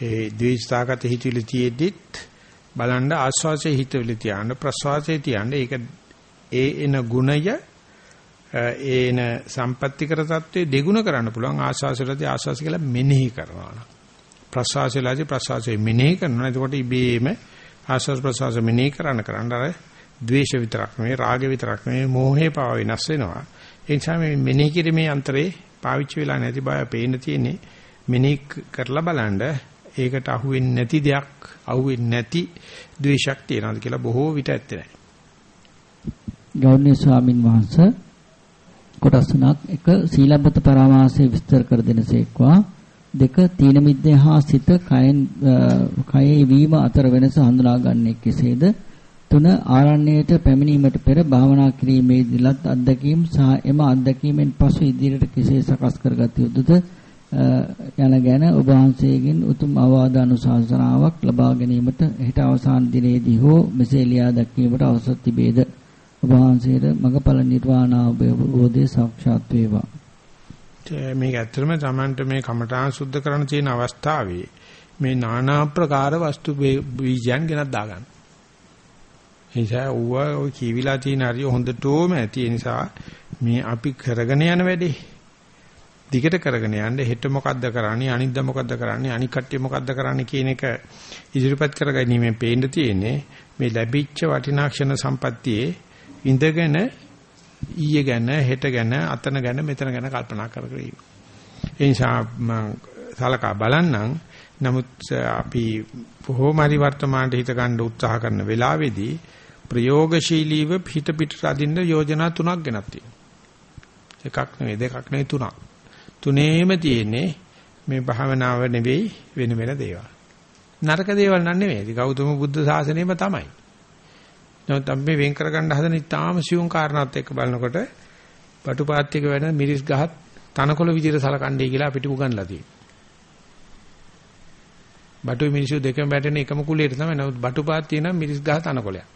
ඒ ද්වේෂ සහගත හිතුවිලි තියෙද්දිත් බලන්න ආස්වාසයේ හිතුවිලි තියන්න ප්‍රසවාසයේ තියන්න ඒක ඒ එන ගුණය ඒන සම්පත්‍තිකර தત્ත්වයේ දෙගුණ කරන්න පුළුවන් ආස්වාසයේදී ආස්වාස කියලා මෙනෙහි කරනවා නම් ප්‍රසවාසයලාදී ප්‍රසවාසය මෙනෙහි කරනවා. එතකොට ඉබේම ආස්වාද ප්‍රසවාස මෙනෙහි කරන කරන්න අර ද්වේෂ විතරක් නෙවෙයි රාග විතරක් නෙවෙයි මෝහේ පාව වෙනස් වෙනවා. ඒ නිසා මේ මෙනෙහි කිරීමේ අන්තරේ පාවිච්චි වෙලා නැති බය පේන්න තියෙන්නේ මෙනෙහි කරලා බලන්න ඒකට අහුවෙන්නේ නැති දෙයක් අහුවෙන්නේ නැති ද්වේෂයක් තියනවාද කියලා බොහෝ විට ඇත්තේ නැහැ.
ගෞරවනීය ස්වාමින් වහන්සේ කොටස් තුනක් එක සීලබ්බත පරාමාසය විස්තර කර දෙනසේක්වා දෙක තීන මිද්දේ හා සිත කයෙන් කයේ වීම අතර වෙනස හඳුනාගන්නේ කෙසේද? තුන ආරණ්‍යයට පැමිණීමට පෙර භාවනා කිරීමේදීලත් අත්දැකීම් සහ එම අත්දැකීමෙන් පසු ඉදිරියට කෙසේ සකස් කරගත යුතුද? යන ගැන ඔබ වහන්සේගෙන් උතුම් අවවාද අනුශාසනාවක් ලබා ගැනීමට හෙට අවසාන දිනේදී හෝ මෙසේ ලියා දැක්වීමට අවසර තිබේද? ඔබ වහන්සේට මගපල නිර්වාණ අවබෝධය සාක්ෂාත් වේවා.
මේක ඇත්තටම Tamanට මේ කමඨාන් සුද්ධ කරන තියෙන අවස්ථාවේ මේ নানা ආකාර වස්තු බීජයන් ගෙනත් දාගන්න. ඒ නිසා ඌව ඔය කීවිලා තියෙන හරිය හොඳටම ඇති. ඒ නිසා මේ අපි කරගෙන යන වැඩේ දිගට කරගෙන යන්න හෙට මොකද්ද කරන්නේ අනිද්දා මොකද්ද කරන්නේ අනික් කට්ටිය මොකද්ද කරන්නේ කියන එක ඉදිරිපත් කරගැනීමෙන් පේන්න තියෙන්නේ මේ ලැබිච්ච වටිනා ක්ෂණ සම්පත්තියේ ඉඳගෙන ඊයේ ගැන හෙට ගැන අතන ගැන මෙතන ගැන කල්පනා කර කර ඉන්න. ඒ නිසා මම සලකා බලන්නම් නමුත් අපි කොහොමරි වර්තමානයේ හිත ගන්න උත්සාහ කරන වෙලාවේදී ප්‍රයෝගශීලීව හිත පිටට අදින්න යෝජනා තුනක් ගෙනත් තියෙනවා. එකක් නෙවෙයි දෙකක් නෙවෙයි තුනක්. තුනේම තියෙන්නේ මේ භාවනාව නෙවෙයි වෙන වෙන දේවල්. නරක දේවල් නන් නෙවෙයි. ගෞතම බුද්ධ ශාසනයම තමයි. නමුත් අපි මේ වෙන් කරගන්න හදන ඉතාම සියුම් කාරණාත් එක්ක බලනකොට පටුපාත්‍යක වැඩ මිරිස් ගහත් තනකොළ විදිහට සලකන්නේ කියලා අපිට උගන්ලා තියෙනවා. බටු මිනිස්සු දෙකම බැටෙන එකම කුලයට තමයි. නමුත් බටුපාත්‍ය නම් මිරිස් ගහ තනකොළයක්.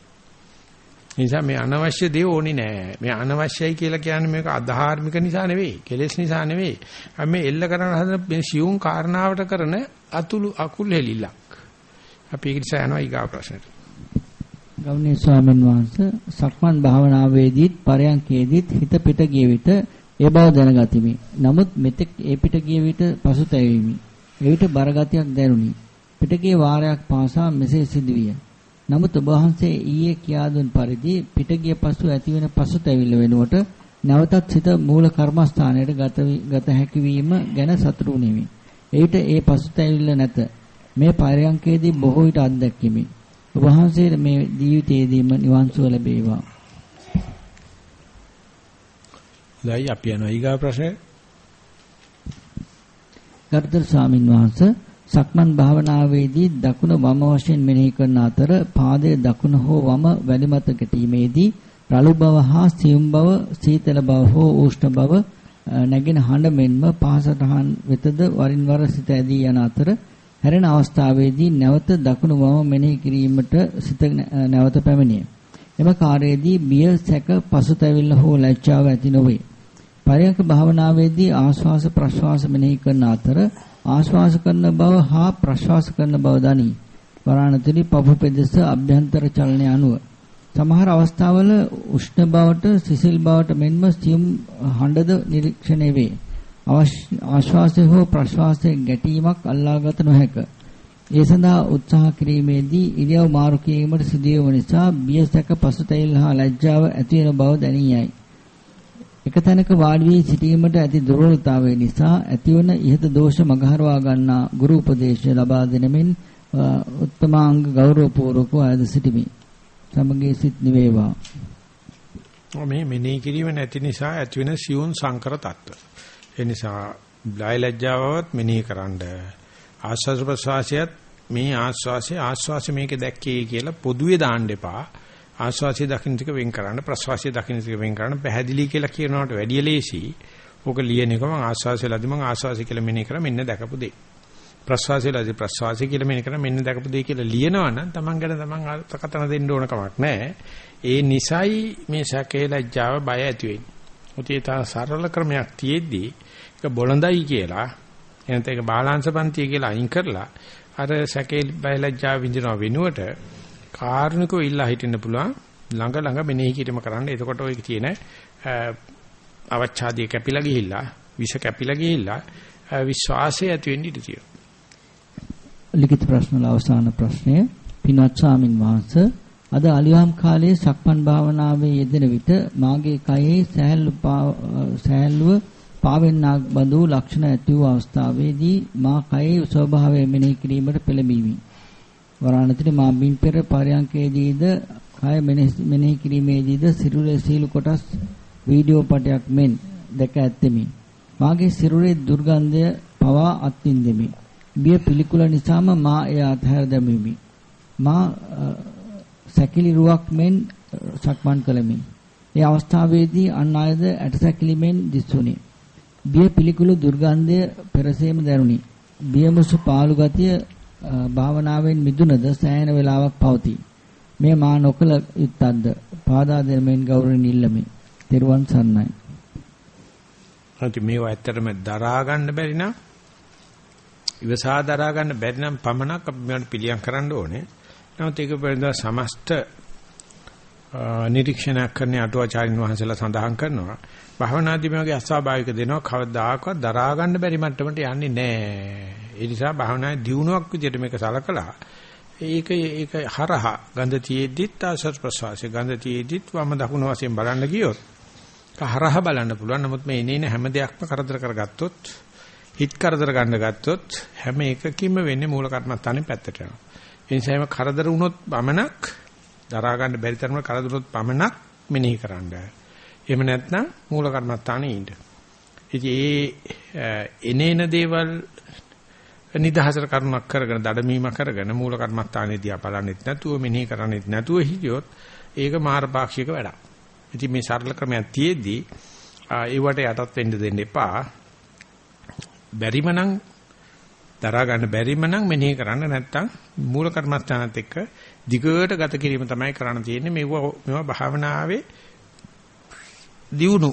නිසා මේ අනවශ්‍ය දේ ඕනේ නෑ. මේ අනවශ්‍යයි කියලා කියන්නේ මේක අධාර්මික නිසා නෙවෙයි. කෙලෙස් නිසා නෙවෙයි. අපි මේ එල්ල කරන හදන මේ සියුම් කාරණාවට කරන අතුළු අකුල් හෙලිලක්. අපි ඒක නිසා යනවා ඊගා ප්‍රශ්නෙට.
ගෞණීය ස්වාමීන් වහන්සේ සක්මන් භාවනාවේදීත් පරයන්කේදීත් හිත පිට ගිය විට ඒ බව දැනගතිමි. නමුත් මෙතෙක් ඒ පිට ගිය විට පසුතැවීමි. එවිට බරගතියක් දැනුනි. පිට ගිය වාරයක් පාසා මෙසේ සිදුවිය. නමුත් ඔබ වහන්සේ ඊයේ කියා දුන් පරිදි පිට ගිය පසු ඇතිවන පසුතැවිල්ල වෙනුවට නැවතත් සිත මූල කර්මස්ථානයට ගත ගත හැකි වීම ගැන සතුටු වෙමි. එවිට ඒ පසුතැවිල්ල නැත. මේ පරයන්කේදී බොහෝ විට අත්දැකීමි. ඔබ වහන්සේට මේ ජීවිතයේදීම නිවන් සුව ලැබේවා.
දැයි අපි යනවා ඊගා ප්‍රශ්නේ.
ගරුතර ස්වාමින් වහන්සේ සක්මන් භාවනාවේදී දකුණ වම වශයෙන් මෙනෙහි කරන අතර පාදයේ දකුණ හෝ වම වැලිමත ගැටීමේදී රළු බව හා සියුම් බව සීතල බව හෝ උෂ්ණ බව නැගෙන හඬ මෙන්ම පහසටහන් වෙතද වරින් වර සිත ඇදී යන අතර හැරෙන අවස්ථාවේදී නැවත දකුණු වම මෙනෙහි කිරීමට සිත නැවත පැමිණිය. එම කාර්යයේදී බිය සැක පසුතැවිල්ල හෝ ලැජ්ජාව ඇති නොවේ. පරයන්ක භාවනාවේදී ආශ්වාස ප්‍රශ්වාස මෙනෙහි කරන අතර ආශ්වාස කරන බව හා ප්‍රශ්වාස කරන බව දනි. වරාණතුලි පපු පෙදෙස අභ්‍යන්තර චලනය අනුව සමහර අවස්ථාවල උෂ්ණ බවට සිසිල් බවට මෙන්ම සියුම් හඬද නිරීක්ෂණය වේ. ආශ්වාසය හෝ ප්‍රශ්වාසයේ ගැටීමක් අල්ලාගත නොහැක. ඒ සඳහා උත්සාහ කිරීමේදී ඉරියව් මාරු කිරීමට සිදුවීම නිසා බියසක පසුතැවිල්ල හා ලැජ්ජාව ඇති වෙන බව දැනියයි. එක තැනක වාඩි වී සිටීමට ඇති දුර්වලතාවය නිසා ඇතිවන ඉහත දෝෂ මගහරවා ගන්නා ගුරු උපදේශය ලබා දෙනමින් උත්තමාංග ගෞරවපූර්වකව අයද සිටිමි. සමගී සිත් නිවේවා.
මේ මෙනෙහි කිරීම නැති නිසා ඇතිවෙන සියුම් සංකර තත්ත්ව. ඒ නිසා ලය ලැජ්ජාවවත් මෙනෙහි කරන්න ආස්වාද ප්‍රසවාසයත් මේ ආස්වාසේ ආස්වාසේ මේක දැක්කේ කියලා පොදුවේ දාන්න එපා. ආස්වාසිය දකින්න ටික වෙන් කරන්න ප්‍රස්වාසිය දකින්න ටික වෙන් කරන්න පැහැදිලි කියලා කියනවට වැඩිය ලේසි. ඕක ලියන එක මම ආස්වාසිය ලදී මම ආස්වාසිය කියලා මෙනෙහි කරා මෙන්න දැකපු දෙය. ප්‍රස්වාසිය ලදී ප්‍රස්වාසිය කියලා මෙනෙහි කරා මෙන්න දැකපු දෙය කියලා ලියනවා නම් Taman ගැන Taman අර්ථකථන දෙන්න ඕන කමක් නැහැ. ඒ නිසයි මේ සැකේ ලැජ්ජාව බය ඇති වෙන්නේ. උතිය තා සරල ක්‍රමයක් තියෙද්දී ඒක බොළඳයි කියලා එනත ඒක බාලාංශ පන්තිය කියලා අයින් කරලා අර සැකේ බය ලැජ්ජාව විඳිනව වෙනුවට කාරුණිකව ඉල්ලා හිටින්න පුළුවන් ළඟ ළඟ මෙනෙහි කිරීම කරන්න. එතකොට ඔය තියෙන අවචාදිය කැපිලා ගිහිල්ලා විෂ කැපිලා ගිහිල්ලා විශ්වාසය ඇති වෙන්න ඉඩ තියෙනවා.
ලිඛිත ප්‍රශ්න වල අවසාන ප්‍රශ්නය පින්වත් ස්වාමින් වහන්සේ අද අලියම් කාලයේ සක්මන් භාවනාවේ යෙදෙන විට මාගේ කයේ සෑහළු සෑහළුව පාවෙන්නාක් බඳු ලක්ෂණ ඇති වූ අවස්ථාවේදී මා කයේ ස්වභාවය මෙනෙහි කිරීමට පෙළඹීමි. වරාණතිරි මා බින් පෙර පරයන්කේදීද කය මෙනෙහි කිරීමේදීද සිරුරේ සීළු කොටස් වීඩියෝ පටයක් මෙන් දැක ඇත්තෙමි. මාගේ සිරුරේ දුර්ගන්ධය පවා අත්විඳෙමි. බිය පිළිකුල නිසාම මා එය අත්හැර දැමීමි. මා සැකිලි රුවක් මෙන් සක්මන් කළෙමි. ඒ අවස්ථාවේදී අන් අයද ඇටසැකිලිමෙන් දිස්සුනි. බිය පිළිකුල දුර්ගන්ධය පෙරසේම දැනුනි. බියමුසු පාළු ගතිය භාවනාවෙන් මිදුනද සෑහෙන වේලාවක් පවතී. මේ මා නොකල යුත්තක්ද පාදා දෙමින් ගෞරවයෙන් ඉල්ලමි. තෙරුවන් සරණයි.
අන්ති මේවා ඇත්තටම දරා ගන්න බැරි නම් ඉවසා දරා ගන්න බැරි නම් පමණක් අපි මේවට පිළියම් කරන්න ඕනේ. නමුත් ඒක පිළිබඳව සමස්ත නිරීක්ෂණයක් කරන අටුවාචාරින් වහන්සේලා සඳහන් කරනවා. භාවනාදී මේ වගේ අස්වාභාවික දෙනවා කවදාකවත් දරා ගන්න බැරි මට්ටමට යන්නේ නැහැ. ඒ නිසා භාවනායේ දියුණුවක් විදිහට මේක සලකලා ඒක ඒක හරහා ගඳ තියේද්දිත් ආසස් ප්‍රසවාසයේ ගඳ තියේද්දිත් වම දකුණ වශයෙන් බලන්න ගියොත් හරහා බලන්න පුළුවන්. නමුත් මේ එනේන හැම දෙයක්ම කරදර කරගත්තොත් හිත කරදර ගන්න ගත්තොත් හැම එකකින්ම වෙන්නේ මූල කර්මස්ථානේ පැත්තට යනවා. ඒ නිසා එම කරදර වුණොත් පමණක් දරා ගන්න බැරි තරමට කරදර වුණොත් පමණක් මෙනෙහි කරන්න. එහෙම නැත්නම් මූල කර්මස්ථානේ ඉන්න. ඉතින් ඒ එනේන දේවල් නිදහසට කරුණක් කරගෙන දඩමීම කරගෙන මූල කර්මස්ථානේ දිහා බලන්නෙත් නැතුව මෙනෙහි කරන්නෙත් නැතුව හිටියොත් ඒක මාරපාක්ෂික වැඩක්. ඉතින් මේ සරල ක්‍රමයක් තියේදී ඒවට යටත් වෙන්න දෙන්න එපා. බැරිම නම් දරා ගන්න බැරිම නම් මෙනෙහි කරන්න නැත්නම් මූල කර්මස්ථානත් එක්ක දිගට ගත කිරීම තමයි කරන්න තියෙන්නේ. මේවා මේවා භාවනාවේ දියුණු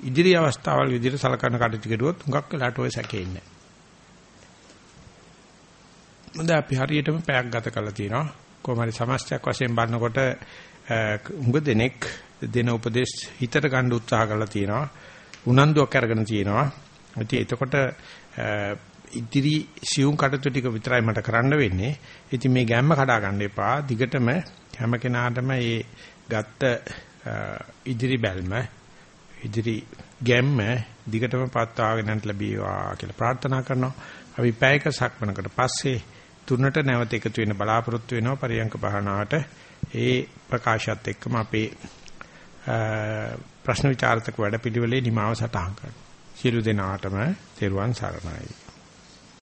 ඉදිරි අවස්ථාවල් විදිහට සලකන කටයුතු කරුවොත් හුඟක් වෙලාට ඔය සැකෙන්නේ නැහැ. අපි හරියටම පැයක් ගත කරලා තියෙනවා. කොහොම හරි සමස්තයක් වශයෙන් බලනකොට හුඟ දෙනෙක් දෙන උපදේශ හිතට ගන්න උත්සාහ කරලා තියෙනවා. උනන්දුවක් අරගෙන තියෙනවා. ඉතින් එතකොට ඉදිරි සියුම් කටයුතු ටික විතරයි මට කරන්න වෙන්නේ. ඉතින් මේ ගැම්ම කඩා ගන්න එපා. දිගටම හැම කෙනාටම මේ ගත්ත ඉදිරි බැල්ම ඉදිරි ගැම්ම දිගටම පවත්වාගෙන යන්න ලැබේවා කියලා ප්‍රාර්ථනා කරනවා. අපි පැයක සක්මනකට පස්සේ තුනට නැවත එකතු වෙන බලාපොරොත්තු වෙනවා පරියංක භාවනාවට. ඒ ප්‍රකාශයත් එක්කම අපේ ප්‍රශ්න විචාරතක වැඩපිළිවෙලේ නිමාව සටහන් කරනවා. සියලු දෙනාටම තෙරුවන් සරණයි.